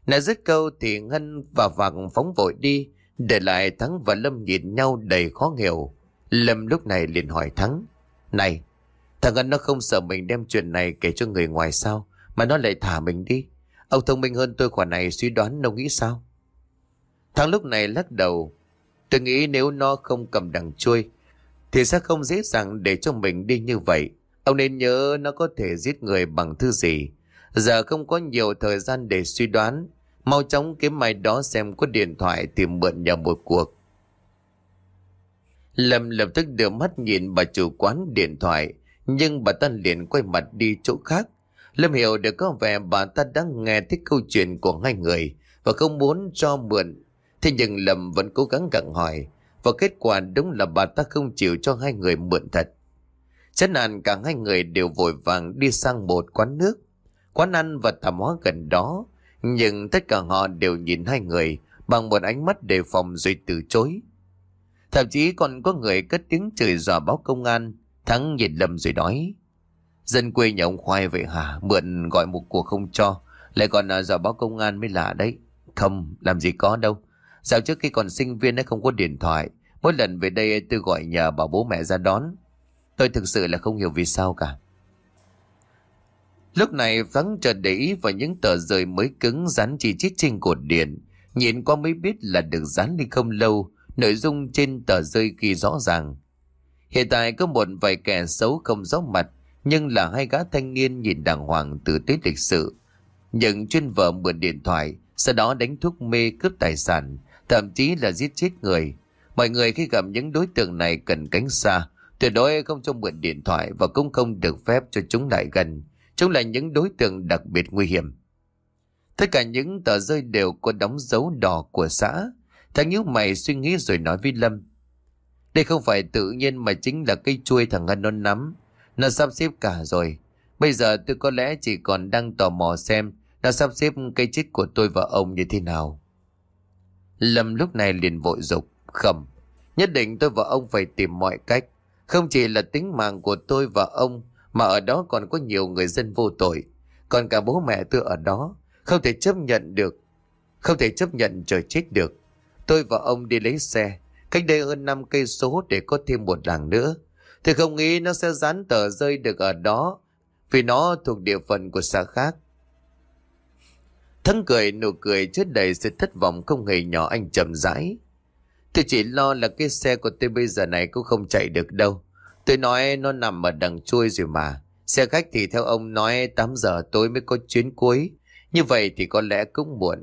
Nãy dứt câu thì Ngân và Vạc phóng vội đi. Để lại Thắng và Lâm nhìn nhau đầy khó hiểu. Lâm lúc này liền hỏi Thắng. Này, thằng Ngân nó không sợ mình đem chuyện này kể cho người ngoài sao? Mà nó lại thả mình đi. Ông thông minh hơn tôi khoản này suy đoán ông nghĩ sao? Thằng lúc này lắc đầu. Tôi nghĩ nếu nó không cầm đằng chui thì sẽ không dễ dàng để cho mình đi như vậy. Ông nên nhớ nó có thể giết người bằng thứ gì. Giờ không có nhiều thời gian để suy đoán Mau chóng kiếm mai đó xem có điện thoại tìm mượn nhà một cuộc. Lâm lập tức đưa mắt nhìn bà chủ quán điện thoại, nhưng bà ta liền quay mặt đi chỗ khác. Lâm hiểu được có vẻ bà ta đang nghe thích câu chuyện của hai người và không muốn cho mượn. Thế nhưng Lâm vẫn cố gắng gặng hỏi và kết quả đúng là bà ta không chịu cho hai người mượn thật. Chấn nạn cả hai người đều vội vàng đi sang một quán nước, quán ăn và tạp hóa gần đó. Nhưng tất cả họ đều nhìn hai người bằng một ánh mắt đề phòng rồi từ chối. Thậm chí còn có người cất tiếng chửi dọa báo công an. Thắng nhìn lầm rồi nói. Dân quê nhà ông khoai vậy hả? Mượn gọi một cuộc không cho. Lại còn à, báo công an mới lạ đấy. Không, làm gì có đâu. Dạo trước khi còn sinh viên ấy không có điện thoại. Mỗi lần về đây tôi gọi nhờ bảo bố mẹ ra đón. Tôi thực sự là không hiểu vì sao cả. Lúc này vắng chợt để ý vào những tờ rơi mới cứng dán chỉ chít trên cột điện. Nhìn qua mới biết là được dán đi không lâu Nội dung trên tờ rơi ghi rõ ràng. Hiện tại có một vài kẻ xấu không rõ mặt, nhưng là hai gã thanh niên nhìn đàng hoàng từ tết lịch sự. nhận chuyên vợ mượn điện thoại, sau đó đánh thuốc mê cướp tài sản, thậm chí là giết chết người. Mọi người khi gặp những đối tượng này cần cánh xa, tuyệt đối không cho mượn điện thoại và cũng không được phép cho chúng lại gần. Chúng là những đối tượng đặc biệt nguy hiểm. Tất cả những tờ rơi đều có đóng dấu đỏ của xã, Thằng nhíu mày suy nghĩ rồi nói với Lâm. Đây không phải tự nhiên mà chính là cây chuôi thằng Ngân nó nắm. Nó sắp xếp cả rồi. Bây giờ tôi có lẽ chỉ còn đang tò mò xem nó sắp xếp cây chết của tôi và ông như thế nào. Lâm lúc này liền vội dục khẩm. Nhất định tôi và ông phải tìm mọi cách. Không chỉ là tính mạng của tôi và ông mà ở đó còn có nhiều người dân vô tội. Còn cả bố mẹ tôi ở đó. Không thể chấp nhận được. Không thể chấp nhận trời chết được. Tôi và ông đi lấy xe, cách đây hơn 5 cây số để có thêm một làng nữa. Thì không nghĩ nó sẽ dán tờ rơi được ở đó, vì nó thuộc địa phận của xã khác. Thắng cười nụ cười chết đầy sự thất vọng không hề nhỏ anh chậm rãi. Tôi chỉ lo là cái xe của tôi bây giờ này cũng không chạy được đâu. Tôi nói nó nằm ở đằng chui rồi mà. Xe khách thì theo ông nói 8 giờ tối mới có chuyến cuối. Như vậy thì có lẽ cũng muộn.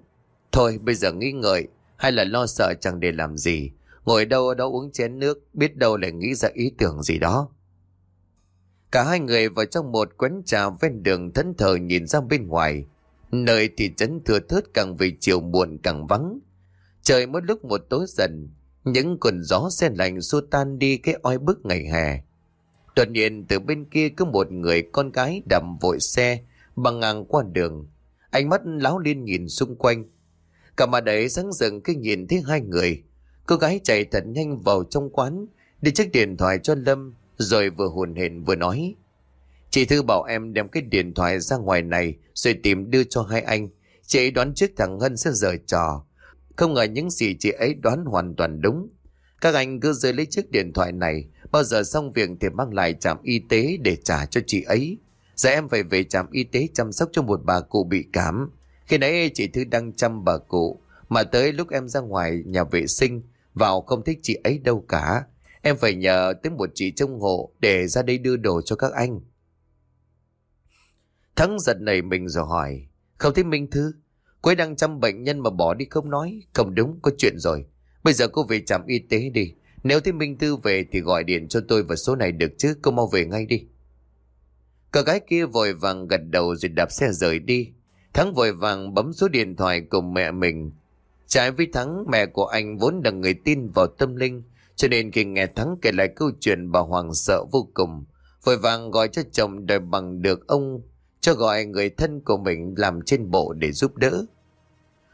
Thôi bây giờ nghĩ ngợi, hay là lo sợ chẳng để làm gì. Ngồi đâu ở đó uống chén nước, biết đâu lại nghĩ ra ý tưởng gì đó. Cả hai người vào trong một quán trà ven đường thẫn thờ nhìn ra bên ngoài. Nơi thị trấn thừa thớt càng về chiều muộn càng vắng. Trời mỗi lúc một tối dần, những cơn gió xe lạnh xua tan đi cái oi bức ngày hè. Đột nhiên từ bên kia có một người con gái đầm vội xe bằng ngang qua đường. Ánh mắt láo liên nhìn xung quanh Cả mà đấy sáng dừng khi nhìn thấy hai người. Cô gái chạy thật nhanh vào trong quán, đi chiếc điện thoại cho Lâm, rồi vừa hồn hển vừa nói. Chị Thư bảo em đem cái điện thoại ra ngoài này rồi tìm đưa cho hai anh. Chị ấy đoán trước thằng Ngân sẽ rời trò. Không ngờ những gì chị ấy đoán hoàn toàn đúng. Các anh cứ rơi lấy chiếc điện thoại này, bao giờ xong việc thì mang lại trạm y tế để trả cho chị ấy. Giờ em phải về trạm y tế chăm sóc cho một bà cụ bị cảm. Khi nãy chị Thư đang chăm bà cụ, mà tới lúc em ra ngoài nhà vệ sinh, vào không thích chị ấy đâu cả. Em phải nhờ tới một chị trông hộ để ra đây đưa đồ cho các anh. Thắng giật nảy mình rồi hỏi, không thấy Minh Thư? Cô ấy đang chăm bệnh nhân mà bỏ đi không nói, không đúng, có chuyện rồi. Bây giờ cô về trạm y tế đi. Nếu thấy Minh Thư về thì gọi điện cho tôi vào số này được chứ, cô mau về ngay đi. Cả gái kia vội vàng gật đầu rồi đạp xe rời đi. Thắng vội vàng bấm số điện thoại cùng mẹ mình. Trái với Thắng, mẹ của anh vốn là người tin vào tâm linh, cho nên khi nghe Thắng kể lại câu chuyện bà Hoàng sợ vô cùng. Vội vàng gọi cho chồng đòi bằng được ông, cho gọi người thân của mình làm trên bộ để giúp đỡ.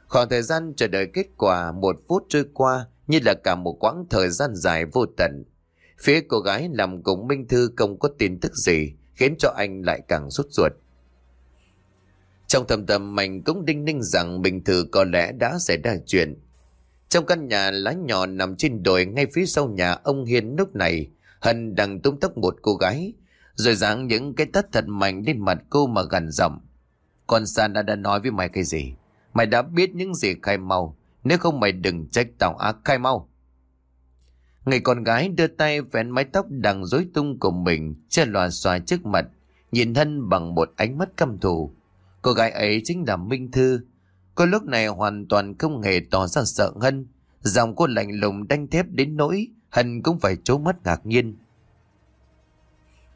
Khoảng thời gian chờ đợi kết quả một phút trôi qua như là cả một quãng thời gian dài vô tận. Phía cô gái làm cùng Minh Thư không có tin tức gì, khiến cho anh lại càng rút ruột. Trong thầm tâm mình cũng đinh ninh rằng bình thử có lẽ đã xảy ra chuyện. Trong căn nhà lá nhỏ nằm trên đồi ngay phía sau nhà ông Hiên lúc này, Hân đang tung tóc một cô gái, rồi giáng những cái tắt thật mạnh lên mặt cô mà gần giọng. Con San đã, đã nói với mày cái gì? Mày đã biết những gì khai mau, nếu không mày đừng trách tao ác khai mau. Người con gái đưa tay vén mái tóc đang rối tung của mình, che loà xoa trước mặt, nhìn Hân bằng một ánh mắt căm thù. Cô gái ấy chính là Minh Thư. Cô lúc này hoàn toàn không hề tỏ ra sợ Hân. Dòng cô lạnh lùng đanh thép đến nỗi Hân cũng phải trố mắt ngạc nhiên.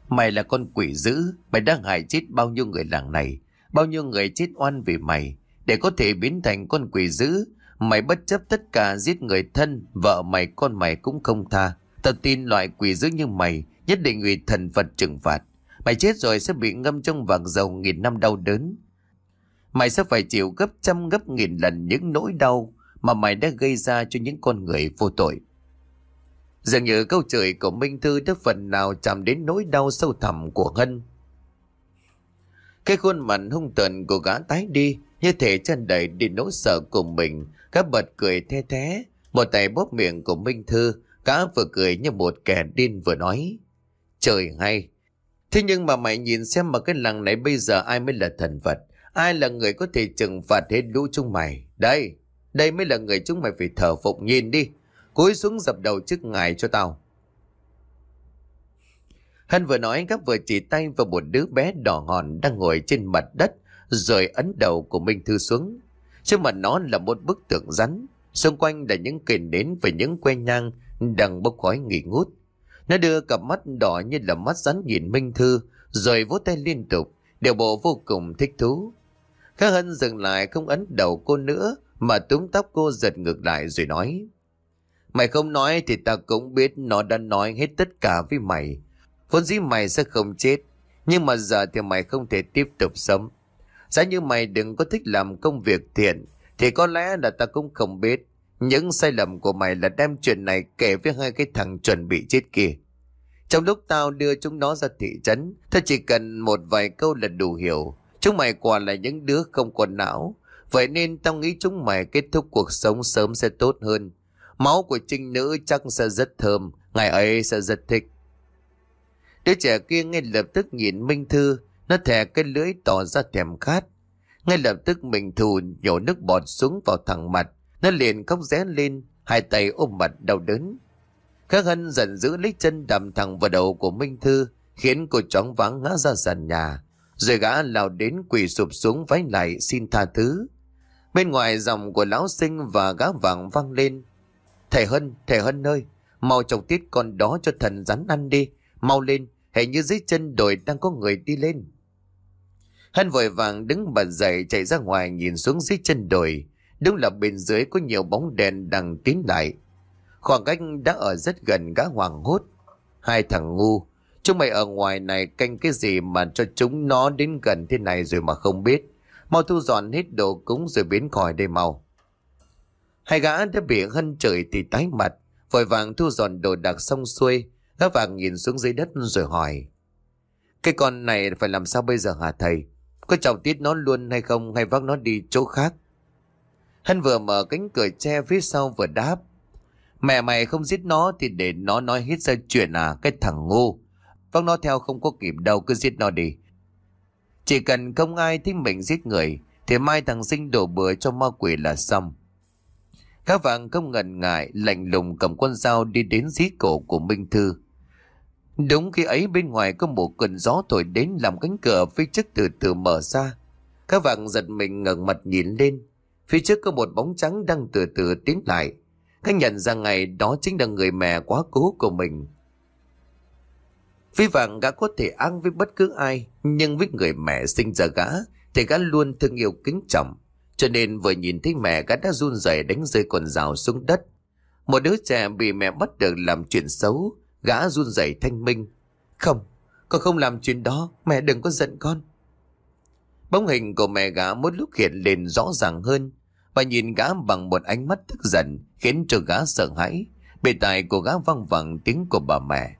Mày là con quỷ dữ, mày đã hại chết bao nhiêu người làng này, bao nhiêu người chết oan vì mày. Để có thể biến thành con quỷ dữ, mày bất chấp tất cả giết người thân, vợ mày con mày cũng không tha. Tao tin loại quỷ dữ như mày nhất định bị thần Phật trừng phạt. Mày chết rồi sẽ bị ngâm trong vàng dầu nghìn năm đau đớn. Mày sẽ phải chịu gấp trăm gấp nghìn lần những nỗi đau mà mày đã gây ra cho những con người vô tội. Dường như câu chửi của Minh Thư đã phần nào chạm đến nỗi đau sâu thẳm của Hân. Cái khuôn mặt hung tợn của gã tái đi, như thể chân đầy đi nỗi sợ của mình, gã bật cười the thế, một tay bóp miệng của Minh Thư, gã vừa cười như một kẻ điên vừa nói. Trời hay! Thế nhưng mà mày nhìn xem mà cái làng này bây giờ ai mới là thần vật, ai là người có thể trừng phạt hết lũ chúng mày. Đây, đây mới là người chúng mày phải thờ phụng nhìn đi, cúi xuống dập đầu trước ngài cho tao. Hân vừa nói gấp vừa chỉ tay vào một đứa bé đỏ hòn đang ngồi trên mặt đất rồi ấn đầu của Minh Thư xuống. Trước mặt nó là một bức tượng rắn, xung quanh là những kền đến với những que nhang đang bốc khói nghỉ ngút. Nó đưa cặp mắt đỏ như là mắt rắn nhìn Minh Thư rồi vỗ tay liên tục, điều bộ vô cùng thích thú. Khá Hân dừng lại không ấn đầu cô nữa mà túm tóc cô giật ngược lại rồi nói Mày không nói thì ta cũng biết nó đã nói hết tất cả với mày. Vốn dĩ mày sẽ không chết, nhưng mà giờ thì mày không thể tiếp tục sống. Giá như mày đừng có thích làm công việc thiện, thì có lẽ là ta cũng không biết. Những sai lầm của mày là đem chuyện này kể với hai cái thằng chuẩn bị chết kia. Trong lúc tao đưa chúng nó ra thị trấn, ta chỉ cần một vài câu là đủ hiểu. Chúng mày quả là những đứa không còn não. Vậy nên tao nghĩ chúng mày kết thúc cuộc sống sớm sẽ tốt hơn. Máu của trinh nữ chắc sẽ rất thơm, ngày ấy sẽ rất thích. Đứa trẻ kia ngay lập tức nhìn Minh Thư, nó thè cái lưỡi tỏ ra thèm khát. Ngay lập tức Minh Thư nhổ nước bọt xuống vào thẳng mặt, nó liền khóc ré lên, hai tay ôm mặt đau đớn. Khắc Hân giận dữ lấy chân đầm thẳng vào đầu của Minh Thư, khiến cô chóng vắng ngã ra sàn nhà. Rồi gã lao đến quỳ sụp xuống váy lại xin tha thứ. Bên ngoài dòng của lão sinh và gã vàng vang lên. Thầy Hân, thầy Hân ơi, mau trồng tiết con đó cho thần rắn ăn đi, mau lên, hệ như dưới chân đồi đang có người đi lên. Hân vội vàng đứng bật dậy chạy ra ngoài nhìn xuống dưới chân đồi. Đúng là bên dưới có nhiều bóng đèn đang tiến lại. Khoảng cách đã ở rất gần gã hoàng hốt. Hai thằng ngu. Chúng mày ở ngoài này canh cái gì mà cho chúng nó đến gần thế này rồi mà không biết. Mau thu dọn hết đồ cúng rồi biến khỏi đây mau. Hai gã đã bị hân trời thì tái mặt. Vội vàng thu dọn đồ đạc xong xuôi. Gã vàng nhìn xuống dưới đất rồi hỏi. Cái con này phải làm sao bây giờ hả thầy? Có chọc tiết nó luôn hay không hay vác nó đi chỗ khác? Hân vừa mở cánh cửa tre phía sau vừa đáp. Mẹ mày không giết nó thì để nó nói hết ra chuyện à, cái thằng ngu. Vác nó theo không có kịp đâu, cứ giết nó đi. Chỉ cần không ai thích mình giết người, thì mai thằng sinh đổ bừa cho ma quỷ là xong. Các vàng không ngần ngại, lạnh lùng cầm con dao đi đến dí cổ của Minh Thư. Đúng khi ấy bên ngoài có một cơn gió thổi đến làm cánh cửa phía trước từ từ mở ra. Các vàng giật mình ngẩng mặt nhìn lên. Phía trước có một bóng trắng đang từ từ tiến lại. Các nhận ra ngày đó chính là người mẹ quá cố của mình. Vì vàng gã có thể ăn với bất cứ ai, nhưng với người mẹ sinh ra gã, thì gã luôn thương yêu kính trọng. Cho nên vừa nhìn thấy mẹ gã đã run rẩy đánh rơi con rào xuống đất. Một đứa trẻ bị mẹ bắt được làm chuyện xấu, Gã run rẩy thanh minh. Không, con không làm chuyện đó, mẹ đừng có giận con. Bóng hình của mẹ gã một lúc hiện lên rõ ràng hơn và nhìn gã bằng một ánh mắt tức giận khiến cho gã sợ hãi. Bề tài của gã văng vẳng tiếng của bà mẹ.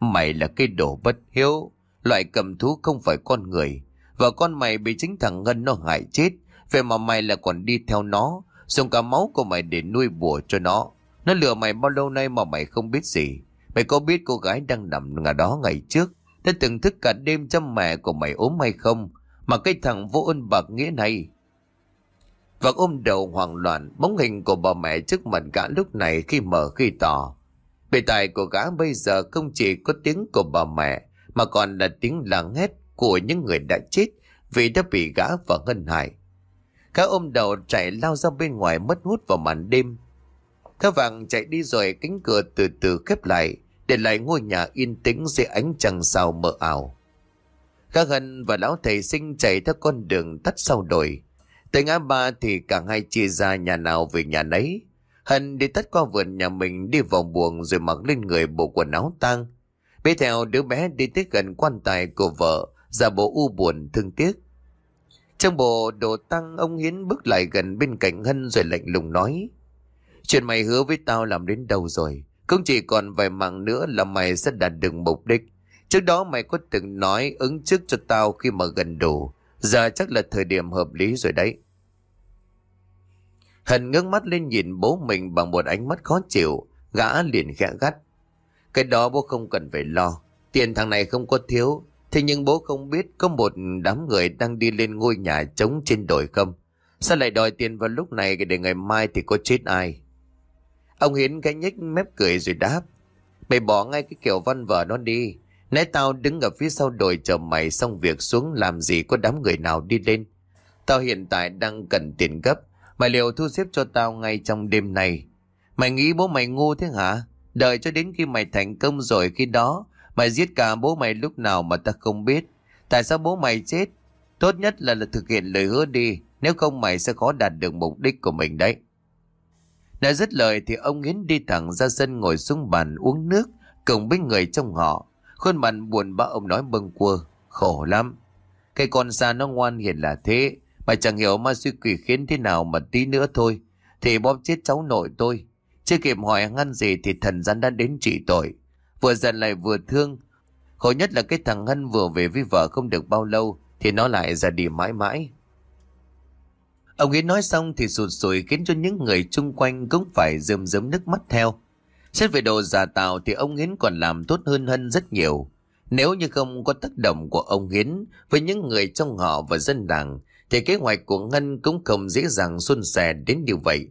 Mày là cái đồ bất hiếu, loại cầm thú không phải con người. Và con mày bị chính thằng Ngân nó hại chết, vậy mà mày là còn đi theo nó, dùng cả máu của mày để nuôi bùa cho nó. Nó lừa mày bao lâu nay mà mày không biết gì. Mày có biết cô gái đang nằm ngà đó ngày trước đã từng thức cả đêm chăm mẹ của mày ốm hay không? Mà cái thằng vô ơn bạc nghĩa này. Và ôm đầu hoảng loạn, bóng hình của bà mẹ trước mặt gã lúc này khi mở khi tỏ. Bề tài của gã bây giờ không chỉ có tiếng của bà mẹ, mà còn là tiếng làng hét của những người đã chết vì đã bị gã và ngân hại. Gã ôm đầu chạy lao ra bên ngoài mất hút vào màn đêm. Các vàng chạy đi rồi cánh cửa từ từ khép lại, để lại ngôi nhà yên tĩnh dưới ánh trăng sao mờ ảo. Gã hân và lão thầy sinh chạy theo con đường tắt sau đồi. Tới ngã ba thì cả hai chia ra nhà nào về nhà nấy. Hân đi tắt qua vườn nhà mình đi vào buồng rồi mặc lên người bộ quần áo tang. Bế theo đứa bé đi tới gần quan tài của vợ, giả bộ u buồn thương tiếc. Trong bộ đồ tăng ông Hiến bước lại gần bên cạnh Hân rồi lạnh lùng nói. Chuyện mày hứa với tao làm đến đâu rồi? Cũng chỉ còn vài mạng nữa là mày sẽ đạt được mục đích. Trước đó mày có từng nói ứng trước cho tao khi mà gần đủ. Giờ chắc là thời điểm hợp lý rồi đấy. Hận ngước mắt lên nhìn bố mình bằng một ánh mắt khó chịu, gã liền khẽ gắt. Cái đó bố không cần phải lo, tiền thằng này không có thiếu, thế nhưng bố không biết có một đám người đang đi lên ngôi nhà trống trên đồi không? Sao lại đòi tiền vào lúc này để ngày mai thì có chết ai? Ông Hiến cái nhếch mép cười rồi đáp. Mày bỏ ngay cái kiểu văn vở nó đi. Nãy tao đứng ở phía sau đồi chờ mày xong việc xuống làm gì có đám người nào đi lên. Tao hiện tại đang cần tiền gấp. Mày liệu thu xếp cho tao ngay trong đêm này. Mày nghĩ bố mày ngu thế hả? Đợi cho đến khi mày thành công rồi khi đó, mày giết cả bố mày lúc nào mà ta không biết. Tại sao bố mày chết? Tốt nhất là, là thực hiện lời hứa đi, nếu không mày sẽ khó đạt được mục đích của mình đấy. Đã dứt lời thì ông Hiến đi thẳng ra sân ngồi xuống bàn uống nước cùng với người trong họ. Khuôn mặt buồn bã ông nói bâng quơ, khổ lắm. Cái con xa nó ngoan hiền là thế, mà chẳng hiểu ma suy quỷ khiến thế nào mà tí nữa thôi. Thì bóp chết cháu nội tôi. Chưa kịp hỏi ngăn gì thì thần gian đã đến trị tội. Vừa giận lại vừa thương. Khổ nhất là cái thằng Hân vừa về với vợ không được bao lâu thì nó lại ra đi mãi mãi. Ông ấy nói xong thì sụt sùi khiến cho những người chung quanh cũng phải rơm rớm nước mắt theo. Xét về đồ giả tạo thì ông Hiến còn làm tốt hơn Hân rất nhiều. Nếu như không có tác động của ông Hiến với những người trong họ và dân đảng thì kế hoạch của Ngân cũng không dễ dàng xuân sẻ đến như vậy.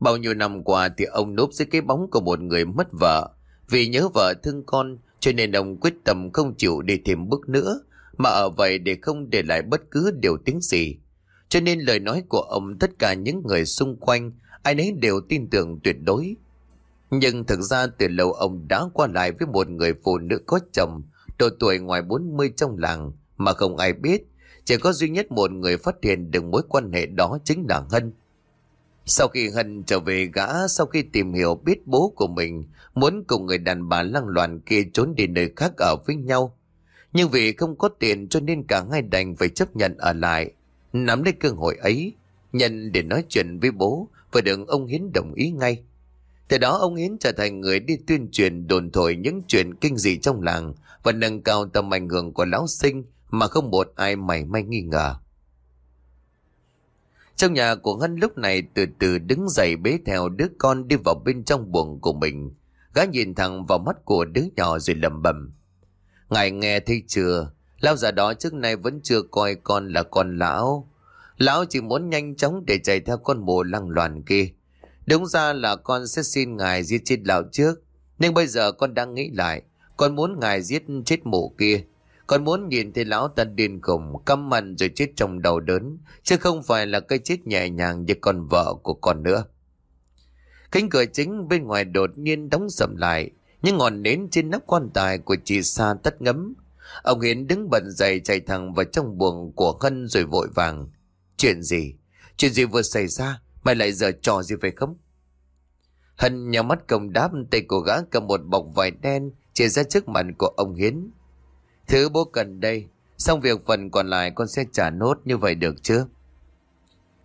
Bao nhiêu năm qua thì ông núp dưới cái bóng của một người mất vợ. Vì nhớ vợ thương con, cho nên ông quyết tâm không chịu đi thêm bước nữa, mà ở vậy để không để lại bất cứ điều tiếng gì. Cho nên lời nói của ông, tất cả những người xung quanh, ai nấy đều tin tưởng tuyệt đối. Nhưng thực ra từ lâu ông đã qua lại với một người phụ nữ có chồng, độ tuổi ngoài 40 trong làng, mà không ai biết. Chỉ có duy nhất một người phát hiện được mối quan hệ đó chính là Hân. Sau khi Hân trở về gã, sau khi tìm hiểu biết bố của mình muốn cùng người đàn bà lăng loàn kia trốn đi nơi khác ở với nhau. Nhưng vì không có tiền cho nên cả hai đành phải chấp nhận ở lại Nắm lấy cơ hội ấy, nhận để nói chuyện với bố và được ông Hiến đồng ý ngay. Từ đó ông Hiến trở thành người đi tuyên truyền đồn thổi những chuyện kinh dị trong làng và nâng cao tầm ảnh hưởng của lão sinh mà không một ai mảy may nghi ngờ. Trong nhà của Ngân lúc này từ từ đứng dậy bế theo đứa con đi vào bên trong buồng của mình. Gã nhìn thẳng vào mắt của đứa nhỏ rồi lầm bầm. Ngài nghe thấy chưa? Lão già đó trước nay vẫn chưa coi con là con lão. Lão chỉ muốn nhanh chóng để chạy theo con mồ lăng loàn kia. Đúng ra là con sẽ xin ngài giết chết lão trước. Nhưng bây giờ con đang nghĩ lại. Con muốn ngài giết chết mộ kia còn muốn nhìn thấy lão ta điên cùng căm mặn rồi chết trong đầu đớn. Chứ không phải là cái chết nhẹ nhàng như con vợ của con nữa. Cánh cửa chính bên ngoài đột nhiên đóng sầm lại. những ngọn nến trên nắp quan tài của chị Sa tắt ngấm. Ông Hiến đứng bật dậy chạy thẳng vào trong buồng của Hân rồi vội vàng. Chuyện gì? Chuyện gì vừa xảy ra? Mày lại giờ trò gì phải không? Hân nhắm mắt công đáp tay của gã cầm một bọc vải đen chia ra trước mặt của ông Hiến. Thứ bố cần đây, xong việc phần còn lại con sẽ trả nốt như vậy được chưa?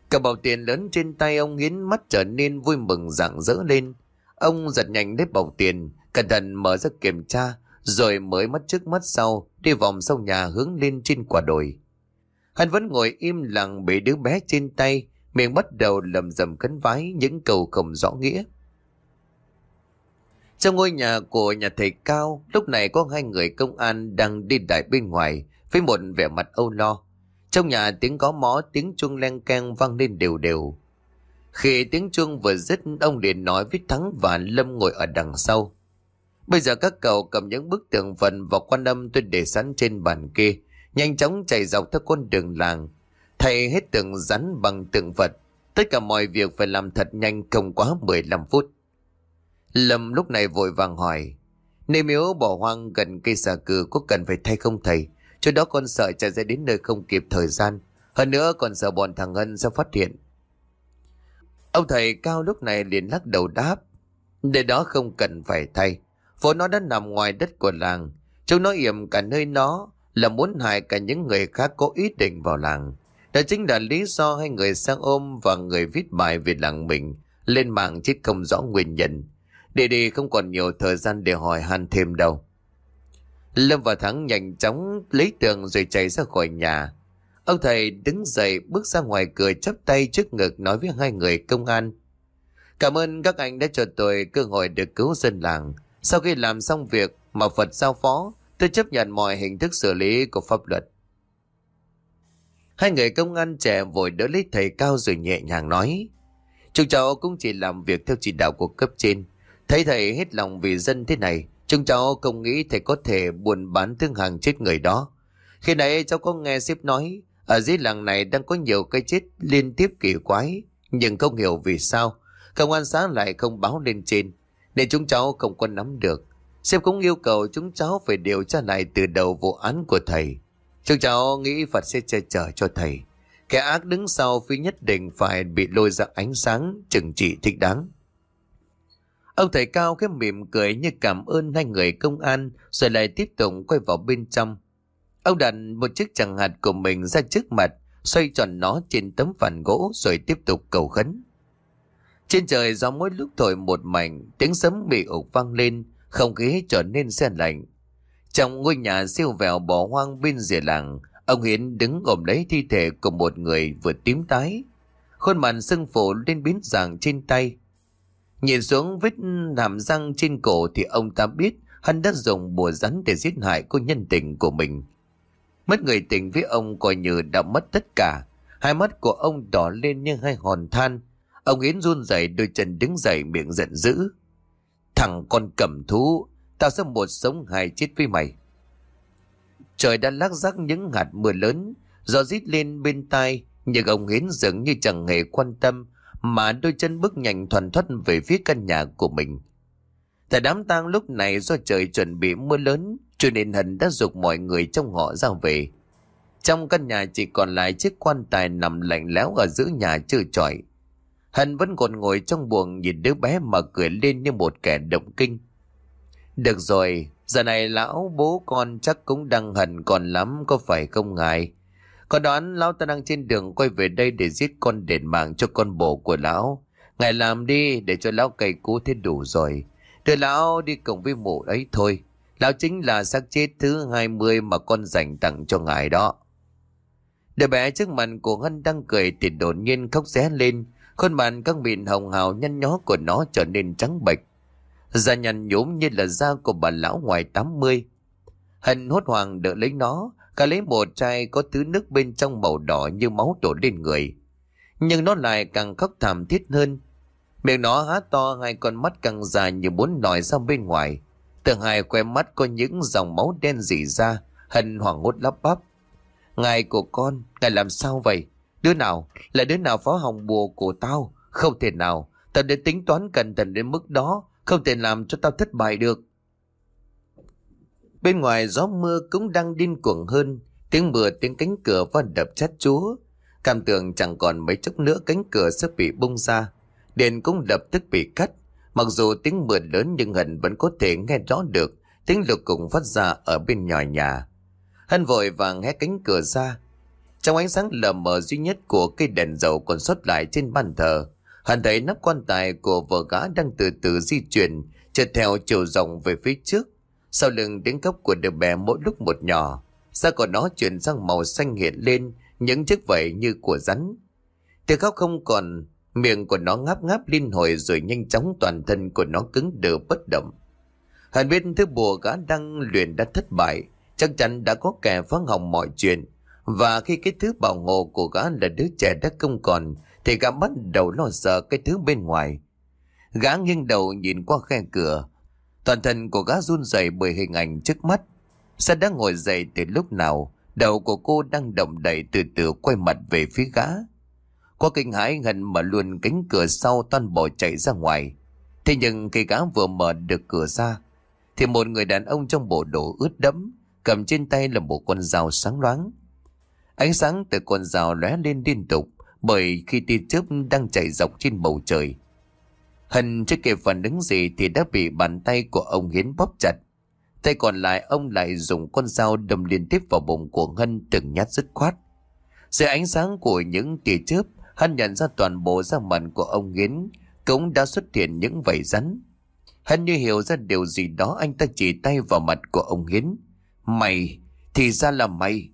Cả bọc tiền lớn trên tay ông Hiến mắt trở nên vui mừng rạng rỡ lên. Ông giật nhanh lấy bọc tiền, cẩn thận mở ra kiểm tra, rồi mới mắt trước mắt sau, đi vòng sau nhà hướng lên trên quả đồi. Hắn vẫn ngồi im lặng bị đứa bé trên tay, miệng bắt đầu lầm rầm khấn vái những câu không rõ nghĩa. Trong ngôi nhà của nhà thầy Cao, lúc này có hai người công an đang đi đại bên ngoài với một vẻ mặt âu lo. Trong nhà tiếng có mó, tiếng chuông len keng vang lên đều đều. Khi tiếng chuông vừa dứt, ông liền nói với Thắng và Lâm ngồi ở đằng sau. Bây giờ các cậu cầm những bức tượng vần và quan âm tôi để sẵn trên bàn kia, nhanh chóng chạy dọc theo con đường làng. Thầy hết tượng rắn bằng tượng vật. Tất cả mọi việc phải làm thật nhanh không quá 15 phút. Lâm lúc này vội vàng hỏi. Nơi miếu bỏ hoang gần cây xà cừ có cần phải thay không thầy? Chỗ đó con sợ chạy ra đến nơi không kịp thời gian. Hơn nữa còn sợ bọn thằng Ngân sẽ phát hiện. Ông thầy cao lúc này liền lắc đầu đáp. Để đó không cần phải thay. Phố nó đã nằm ngoài đất của làng. Chúng nó yểm cả nơi nó là muốn hại cả những người khác có ý định vào làng. Đó chính là lý do hai người sang ôm và người viết bài về làng mình lên mạng chứ không rõ nguyên nhân. Để đệ không còn nhiều thời gian để hỏi han thêm đâu. Lâm và Thắng nhanh chóng lấy tường rồi chạy ra khỏi nhà. Ông thầy đứng dậy bước ra ngoài cửa chắp tay trước ngực nói với hai người công an. Cảm ơn các anh đã cho tôi cơ hội được cứu dân làng. Sau khi làm xong việc mà Phật giao phó, tôi chấp nhận mọi hình thức xử lý của pháp luật. Hai người công an trẻ vội đỡ lấy thầy cao rồi nhẹ nhàng nói. Chúng cháu cũng chỉ làm việc theo chỉ đạo của cấp trên. Thấy thầy hết lòng vì dân thế này, chúng cháu không nghĩ thầy có thể buồn bán thương hàng chết người đó. Khi nãy cháu có nghe sếp nói, ở dưới làng này đang có nhiều cái chết liên tiếp kỳ quái, nhưng không hiểu vì sao. Công an xã lại không báo lên trên, nên chúng cháu không có nắm được. Sếp cũng yêu cầu chúng cháu phải điều tra lại từ đầu vụ án của thầy. Chúng cháu nghĩ Phật sẽ che chở cho thầy. Kẻ ác đứng sau phi nhất định phải bị lôi ra ánh sáng trừng trị thích đáng. Ông thầy cao khép mỉm cười như cảm ơn hai người công an, rồi lại tiếp tục quay vào bên trong. Ông đặt một chiếc chẳng hạt của mình ra trước mặt, xoay tròn nó trên tấm phản gỗ rồi tiếp tục cầu khấn. Trên trời gió mỗi lúc thổi một mảnh, tiếng sấm bị ục vang lên, không khí trở nên xe lạnh. Trong ngôi nhà siêu vẹo bỏ hoang bên rìa làng, ông Hiến đứng ôm lấy thi thể của một người vừa tím tái. Khuôn mặt sưng phù lên biến dạng trên tay Nhìn xuống vết hàm răng trên cổ thì ông ta biết hắn đã dùng bùa rắn để giết hại cô nhân tình của mình. Mất người tình với ông coi như đã mất tất cả. Hai mắt của ông đỏ lên như hai hòn than. Ông Yến run rẩy đôi chân đứng dậy miệng giận dữ. Thằng con cầm thú, tao sẽ một sống hai chết với mày. Trời đã lắc rắc những hạt mưa lớn, gió rít lên bên tai, nhưng ông yến dường như chẳng hề quan tâm mà đôi chân bước nhanh thuần thoát về phía căn nhà của mình. Tại đám tang lúc này do trời chuẩn bị mưa lớn, cho nên Hân đã dục mọi người trong họ ra về. Trong căn nhà chỉ còn lại chiếc quan tài nằm lạnh lẽo ở giữa nhà chơi trọi. Hân vẫn còn ngồi trong buồng nhìn đứa bé mà cười lên như một kẻ động kinh. Được rồi, giờ này lão bố con chắc cũng đang hận còn lắm có phải không ngài? Có đoán lão ta đang trên đường quay về đây để giết con đền mạng cho con bồ của lão. Ngài làm đi để cho lão cày cú thế đủ rồi. Đưa lão đi cùng với mụ ấy thôi. Lão chính là xác chết thứ 20 mà con dành tặng cho ngài đó. Đứa bé trước mặt của Hân đang cười thì đột nhiên khóc ré lên. Khuôn mặt các mịn hồng hào nhăn nhó của nó trở nên trắng bệch. Da nhăn nhúm như là da của bà lão ngoài 80. Hân hốt hoảng đỡ lấy nó, cả lấy một chai có thứ nước bên trong màu đỏ như máu đổ lên người. Nhưng nó lại càng khóc thảm thiết hơn. Miệng nó há to hai con mắt càng dài như muốn nòi ra bên ngoài. Từ hai que mắt có những dòng máu đen dỉ ra, hân hoảng hốt lắp bắp. Ngài của con, ngài làm sao vậy? Đứa nào? Là đứa nào phá hỏng bùa của tao? Không thể nào. Tao đã tính toán cẩn thận đến mức đó. Không thể làm cho tao thất bại được. Bên ngoài gió mưa cũng đang điên cuồng hơn, tiếng mưa tiếng cánh cửa và đập chát chúa. Cảm tưởng chẳng còn mấy chốc nữa cánh cửa sẽ bị bung ra. Điện cũng lập tức bị cắt. Mặc dù tiếng mưa lớn nhưng Hân vẫn có thể nghe rõ được tiếng lục cùng phát ra ở bên nhỏ nhà. Hân vội vàng hé cánh cửa ra. Trong ánh sáng lờ mờ duy nhất của cây đèn dầu còn sót lại trên bàn thờ, Hân thấy nắp quan tài của vợ gã đang từ từ di chuyển, trượt theo chiều rộng về phía trước. Sau lưng tiếng gốc của đứa bé mỗi lúc một nhỏ, da của nó chuyển sang màu xanh hiện lên những chiếc vảy như của rắn. Tiếng khóc không còn, miệng của nó ngáp ngáp liên hồi rồi nhanh chóng toàn thân của nó cứng đờ bất động. Hẳn biết thứ bùa gã đang luyện đã thất bại, chắc chắn đã có kẻ phá hỏng mọi chuyện. Và khi cái thứ bảo hộ của gã là đứa trẻ đã không còn, thì gã bắt đầu lo sợ cái thứ bên ngoài. Gã nghiêng đầu nhìn qua khe cửa, Toàn thân của gã run rẩy bởi hình ảnh trước mắt. Sa đã ngồi dậy từ lúc nào, Đầu của cô đang động đậy từ từ quay mặt về phía gã. Qua kinh hãi Hân mở luôn cánh cửa sau toàn bộ chạy ra ngoài. Thế nhưng khi gã vừa mở được cửa ra, thì một người đàn ông trong bộ đồ ướt đẫm, cầm trên tay là một con dao sáng loáng. Ánh sáng từ con dao lóe lên liên tục bởi khi tia chớp đang chạy dọc trên bầu trời. Hân chưa kịp phản ứng gì thì đã bị bàn tay của ông Hiến bóp chặt. Tay còn lại ông lại dùng con dao đâm liên tiếp vào bụng của Hân từng nhát dứt khoát. Dưới ánh sáng của những tia chớp, Hân nhận ra toàn bộ da mặt của ông Hiến cũng đã xuất hiện những vảy rắn. Hân như hiểu ra điều gì đó anh ta chỉ tay vào mặt của ông Hiến. Mày, thì ra là mày.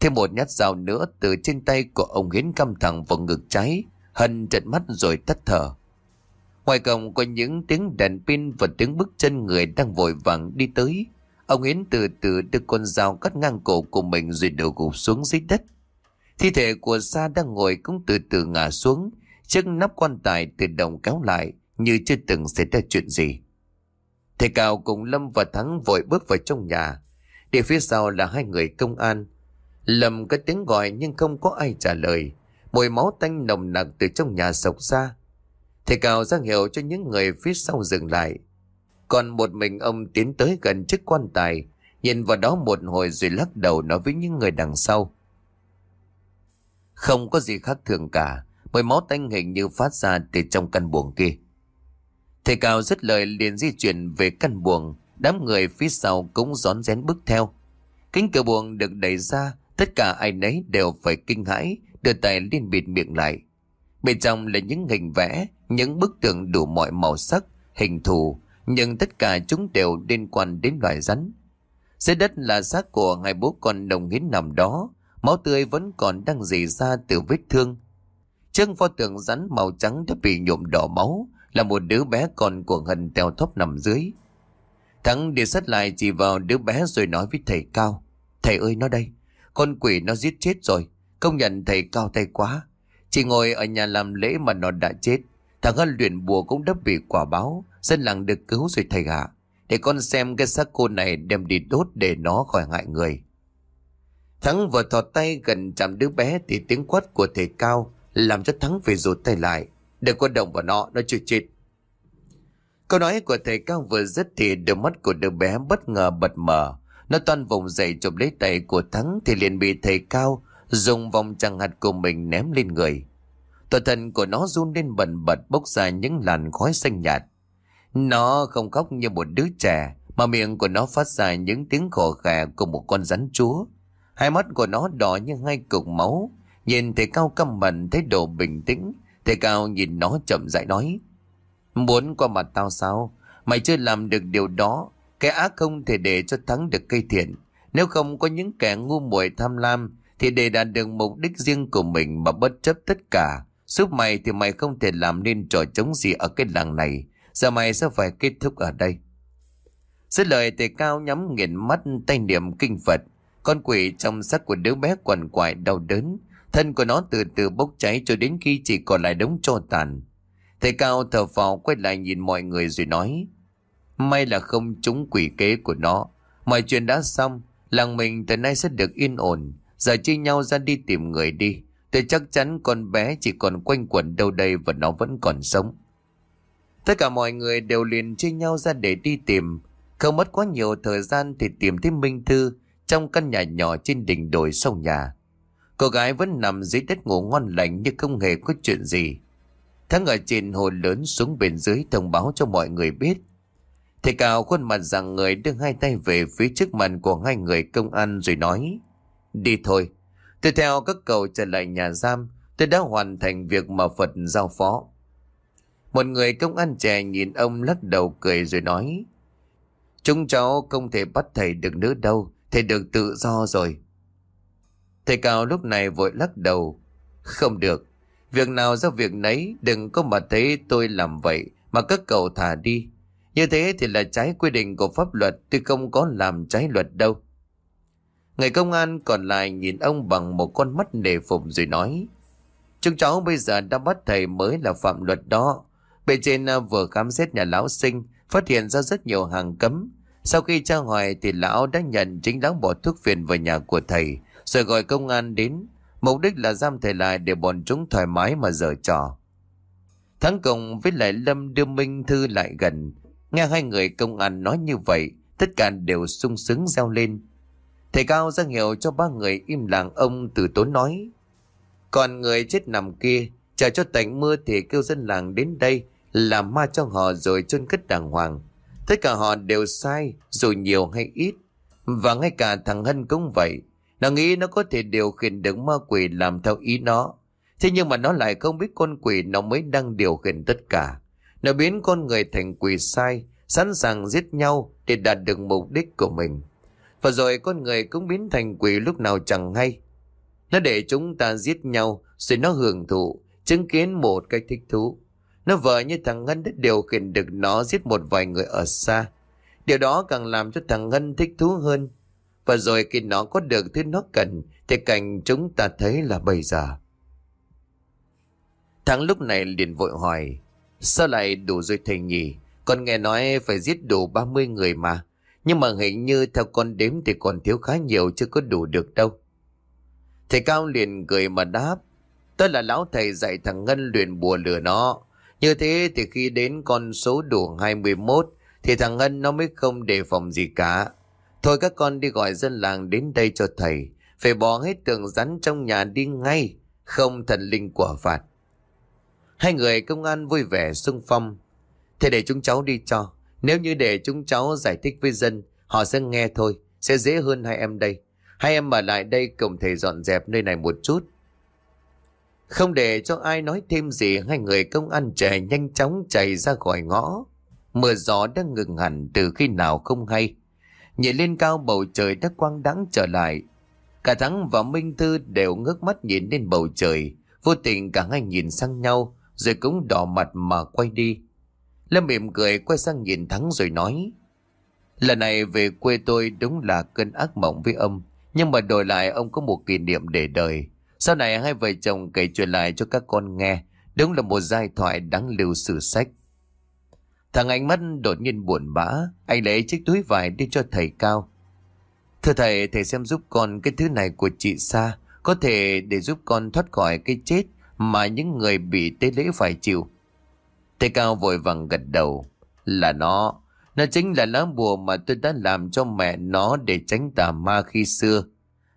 Thêm một nhát dao nữa từ trên tay của ông Hiến căm thẳng vào ngực trái. Hân trợn mắt rồi tắt thở. Ngoài cổng có những tiếng đèn pin và tiếng bước chân người đang vội vàng đi tới. Ông Hiến từ từ đưa con dao cắt ngang cổ của mình rồi đổ gục xuống dưới đất. Thi thể của Sa đang ngồi cũng từ từ ngả xuống, chiếc nắp quan tài tự động kéo lại như chưa từng xảy ra chuyện gì. Thầy Cao cùng Lâm và Thắng vội bước vào trong nhà. Để phía sau là hai người công an. Lâm có tiếng gọi nhưng không có ai trả lời. Mùi máu tanh nồng nặc từ trong nhà sộc ra. Thầy Cao ra hiệu cho những người phía sau dừng lại. Còn một mình ông tiến tới gần chiếc quan tài, nhìn vào đó một hồi rồi lắc đầu nói với những người đằng sau. Không có gì khác thường cả, mùi máu tanh hình như phát ra từ trong căn buồng kia. Thầy Cao dứt lời liền di chuyển về căn buồng, đám người phía sau cũng rón rén bước theo. kính cửa buồng được đẩy ra, tất cả ai nấy đều phải kinh hãi, đưa tay liên bịt miệng lại. Bên trong là những hình vẽ, những bức tượng đủ mọi màu sắc, hình thù, nhưng tất cả chúng đều liên quan đến loài rắn. Dưới đất là xác của hai bố con đồng hiến nằm đó, máu tươi vẫn còn đang dì ra từ vết thương. Trước pho tượng rắn màu trắng đã bị nhuộm đỏ máu, là một đứa bé con của Hân teo thóp nằm dưới. Thắng đi sát lại chỉ vào đứa bé rồi nói với thầy Cao. Thầy ơi nó đây, con quỷ nó giết chết rồi, công nhận thầy Cao tay quá. Chỉ ngồi ở nhà làm lễ mà nó đã chết. Thằng Hân luyện bùa cũng đã bị quả báo, dân làng được cứu rồi thầy ạ. Để con xem cái xác cô này đem đi đốt để nó khỏi hại người. Thắng vừa thọt tay gần chạm đứa bé thì tiếng quát của thầy Cao làm cho Thắng phải rụt tay lại. Đừng có động vào nó, nó chưa chết. Câu nói của thầy Cao vừa dứt thì đôi mắt của đứa bé bất ngờ bật mở. Nó toàn vùng dậy chụp lấy tay của Thắng thì liền bị thầy Cao dùng vòng trăng hạt của mình ném lên người. Tòa thân của nó run lên bần bật bốc ra những làn khói xanh nhạt. Nó không khóc như một đứa trẻ mà miệng của nó phát ra những tiếng khổ khè của một con rắn chúa. Hai mắt của nó đỏ như hai cục máu. Nhìn thầy Cao căm mận thấy độ bình tĩnh Thầy Cao nhìn nó chậm rãi nói. Muốn qua mặt tao sao? Mày chưa làm được điều đó. Cái ác không thể để cho thắng được cây thiện. Nếu không có những kẻ ngu muội tham lam, thì để đạt được mục đích riêng của mình mà bất chấp tất cả. Giúp mày thì mày không thể làm nên trò chống gì ở cái làng này. Giờ mày sẽ phải kết thúc ở đây. Dứt lời thầy Cao nhắm nghiền mắt tay niệm kinh Phật. Con quỷ trong sắc của đứa bé quằn quại đau đớn. Thân của nó từ từ bốc cháy cho đến khi chỉ còn lại đống tro tàn. Thầy Cao thở phào, quay lại nhìn mọi người rồi nói. May là không trúng quỷ kế của nó. Mọi chuyện đã xong. Làng mình từ nay sẽ được yên ổn. Giờ chia nhau ra đi tìm người đi. Tôi chắc chắn con bé chỉ còn quanh quẩn đâu đây và nó vẫn còn sống. Tất cả mọi người đều liền chia nhau ra để đi tìm. Không mất quá nhiều thời gian thì tìm thấy Minh Thư trong căn nhà nhỏ trên đỉnh đồi sau nhà. Cô gái vẫn nằm dưới đất ngủ ngon lành nhưng không hề có chuyện gì. Thắng ở trên hồ lớn xuống bên dưới thông báo cho mọi người biết. Thầy Cao khuôn mặt rằng người đưa hai tay về phía trước mặt của hai người công an rồi nói. Đi thôi. Tôi theo, các cậu trở lại nhà giam. Tôi đã hoàn thành việc mà Phật giao phó. Một người công an trẻ nhìn ông lắc đầu cười rồi nói. Chúng cháu không thể bắt thầy được nữa đâu. Thầy được tự do rồi. Thầy Cao lúc này vội lắc đầu. Không được. Việc nào do việc nấy, đừng có mà thấy tôi làm vậy, mà các cậu thả đi. Như thế thì là trái quy định của pháp luật, tôi không có làm trái luật đâu. Người công an còn lại nhìn ông bằng một con mắt nề phục rồi nói. Chúng cháu bây giờ đã bắt thầy mới là phạm luật đó. Bề trên à, vừa khám xét nhà lão sinh, phát hiện ra rất nhiều hàng cấm. Sau khi tra hỏi thì lão đã nhận chính lão bỏ thuốc phiện vào nhà của thầy, rồi gọi công an đến. Mục đích là giam thầy lại để bọn chúng thoải mái mà dở trò. Thắng cùng với lại Lâm đưa Minh Thư lại gần. Nghe hai người công an nói như vậy, tất cả đều sung sướng reo lên. Thầy Cao ra hiệu cho ba người im lặng ông từ tốn nói. Còn người chết nằm kia, chờ cho tạnh mưa thì kêu dân làng đến đây, làm ma cho họ rồi chôn cất đàng hoàng. Tất cả họ đều sai, dù nhiều hay ít. Và ngay cả thằng Hân cũng vậy. Nó nghĩ nó có thể điều khiển được ma quỷ làm theo ý nó. Thế nhưng mà nó lại không biết con quỷ nó mới đang điều khiển tất cả. Nó biến con người thành quỷ sai, sẵn sàng giết nhau để đạt được mục đích của mình. Và rồi con người cũng biến thành quỷ lúc nào chẳng hay. Nó để chúng ta giết nhau rồi nó hưởng thụ, chứng kiến một cách thích thú. Nó vợ như thằng Ngân đã điều khiển được nó giết một vài người ở xa. Điều đó càng làm cho thằng Ngân thích thú hơn. Và rồi khi nó có được thứ nó cần thì cảnh chúng ta thấy là bây giờ. Thằng lúc này liền vội hỏi Sao lại đủ rồi thầy nhỉ Con nghe nói phải giết đủ 30 người mà nhưng mà hình như theo con đếm thì còn thiếu khá nhiều chứ có đủ được đâu Thầy Cao liền cười mà đáp, Tôi là lão thầy dạy thằng Ngân luyện bùa lửa nó Như thế thì khi đến con số đủ 21 Thì thằng Ngân nó mới không đề phòng gì cả Thôi các con đi gọi dân làng đến đây cho thầy, Phải bỏ hết tường rắn trong nhà đi ngay, Không thần linh quả phạt Hai người công an vui vẻ xung phong. thầy để chúng cháu đi cho. Nếu như để chúng cháu giải thích với dân, họ sẽ nghe thôi. Sẽ dễ hơn hai em đây. Hai em ở lại đây cùng thầy dọn dẹp nơi này một chút. Không để cho ai nói thêm gì, hai người công an trẻ nhanh chóng chạy ra khỏi ngõ. Mưa gió đã ngừng hẳn từ khi nào không hay. Nhìn lên cao bầu trời đã quang đắng trở lại. Cả Thắng và Minh Thư đều ngước mắt nhìn lên bầu trời. Vô tình cả hai nhìn sang nhau, rồi cũng đỏ mặt mà quay đi. Lâm mỉm cười quay sang nhìn Thắng rồi nói. Lần này về quê tôi đúng là cơn ác mộng với ông. Nhưng mà đổi lại ông có một kỷ niệm để đời. Sau này hai vợ chồng kể chuyện lại cho các con nghe. Đúng là một giai thoại đáng lưu sử sách. Thằng ánh mắt đột nhiên buồn bã. Anh lấy chiếc túi vải đi cho thầy Cao. Thưa thầy, thầy xem giúp con cái thứ này của chị Sa. Có thể để giúp con thoát khỏi cái chết mà những người bị tế lễ phải chịu. Thầy Cao vội vàng gật đầu. Là nó. Nó chính là lá bùa mà tôi đã làm cho mẹ nó để tránh tà ma khi xưa.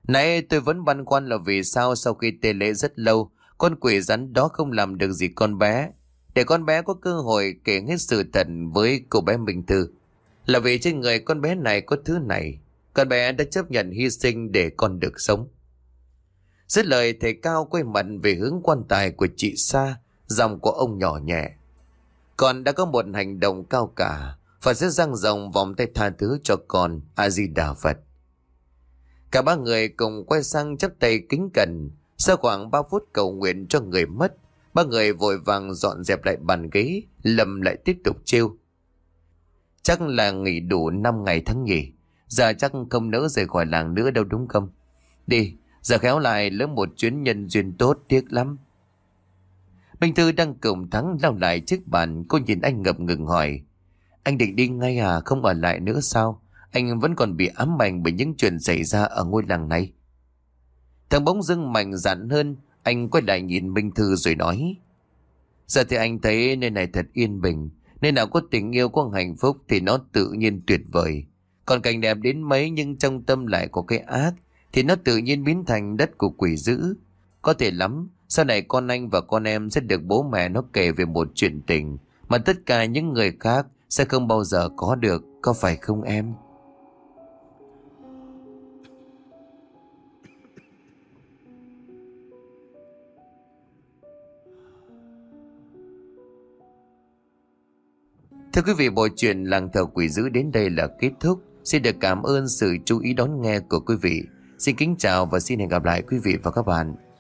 Nãy tôi vẫn băn khoăn là vì sao sau khi tế lễ rất lâu, con quỷ rắn đó không làm được gì con bé. Để con bé có cơ hội kể hết sự thật với cô bé Minh Thư. Là vì trên người con bé này có thứ này. Con bé đã chấp nhận hy sinh để con được sống. Dứt lời thầy Cao quay mặt về hướng quan tài của chị Sa, dòng của ông nhỏ nhẹ. Con đã có một hành động cao cả, Phật sẽ răng rộng vòng tay tha thứ cho con, A-di-đà Phật. Cả ba người cùng quay sang chắp tay kính cẩn, sau khoảng 3 phút cầu nguyện cho người mất, ba người vội vàng dọn dẹp lại bàn ghế, lầm lại tiếp tục trêu. Chắc là nghỉ đủ 5 ngày tháng nghỉ, giờ chắc không nỡ rời khỏi làng nữa đâu đúng không? Đi, Giờ khéo lại lớn một chuyến nhân duyên tốt tiếc lắm. Minh Thư đang cùng Thắng lao lại trước bàn, cô nhìn anh ngập ngừng hỏi. Anh định đi ngay à, không ở lại nữa sao? Anh vẫn còn bị ám ảnh bởi những chuyện xảy ra ở ngôi làng này. Thằng bóng dưng mạnh dạn hơn, anh quay lại nhìn Minh Thư rồi nói. Giờ thì anh thấy nơi này thật yên bình, nơi nào có tình yêu có hạnh phúc thì nó tự nhiên tuyệt vời. Còn cảnh đẹp đến mấy nhưng trong tâm lại có cái ác, thì nó tự nhiên biến thành đất của quỷ dữ. Có thể lắm, sau này con anh và con em sẽ được bố mẹ nó kể về một chuyện tình mà tất cả những người khác sẽ không bao giờ có được, có phải không em? Thưa quý vị, bộ truyện Làng thờ quỷ dữ đến đây là kết thúc. Xin được cảm ơn sự chú ý đón nghe của quý vị. Xin kính chào và xin hẹn gặp lại quý vị và các bạn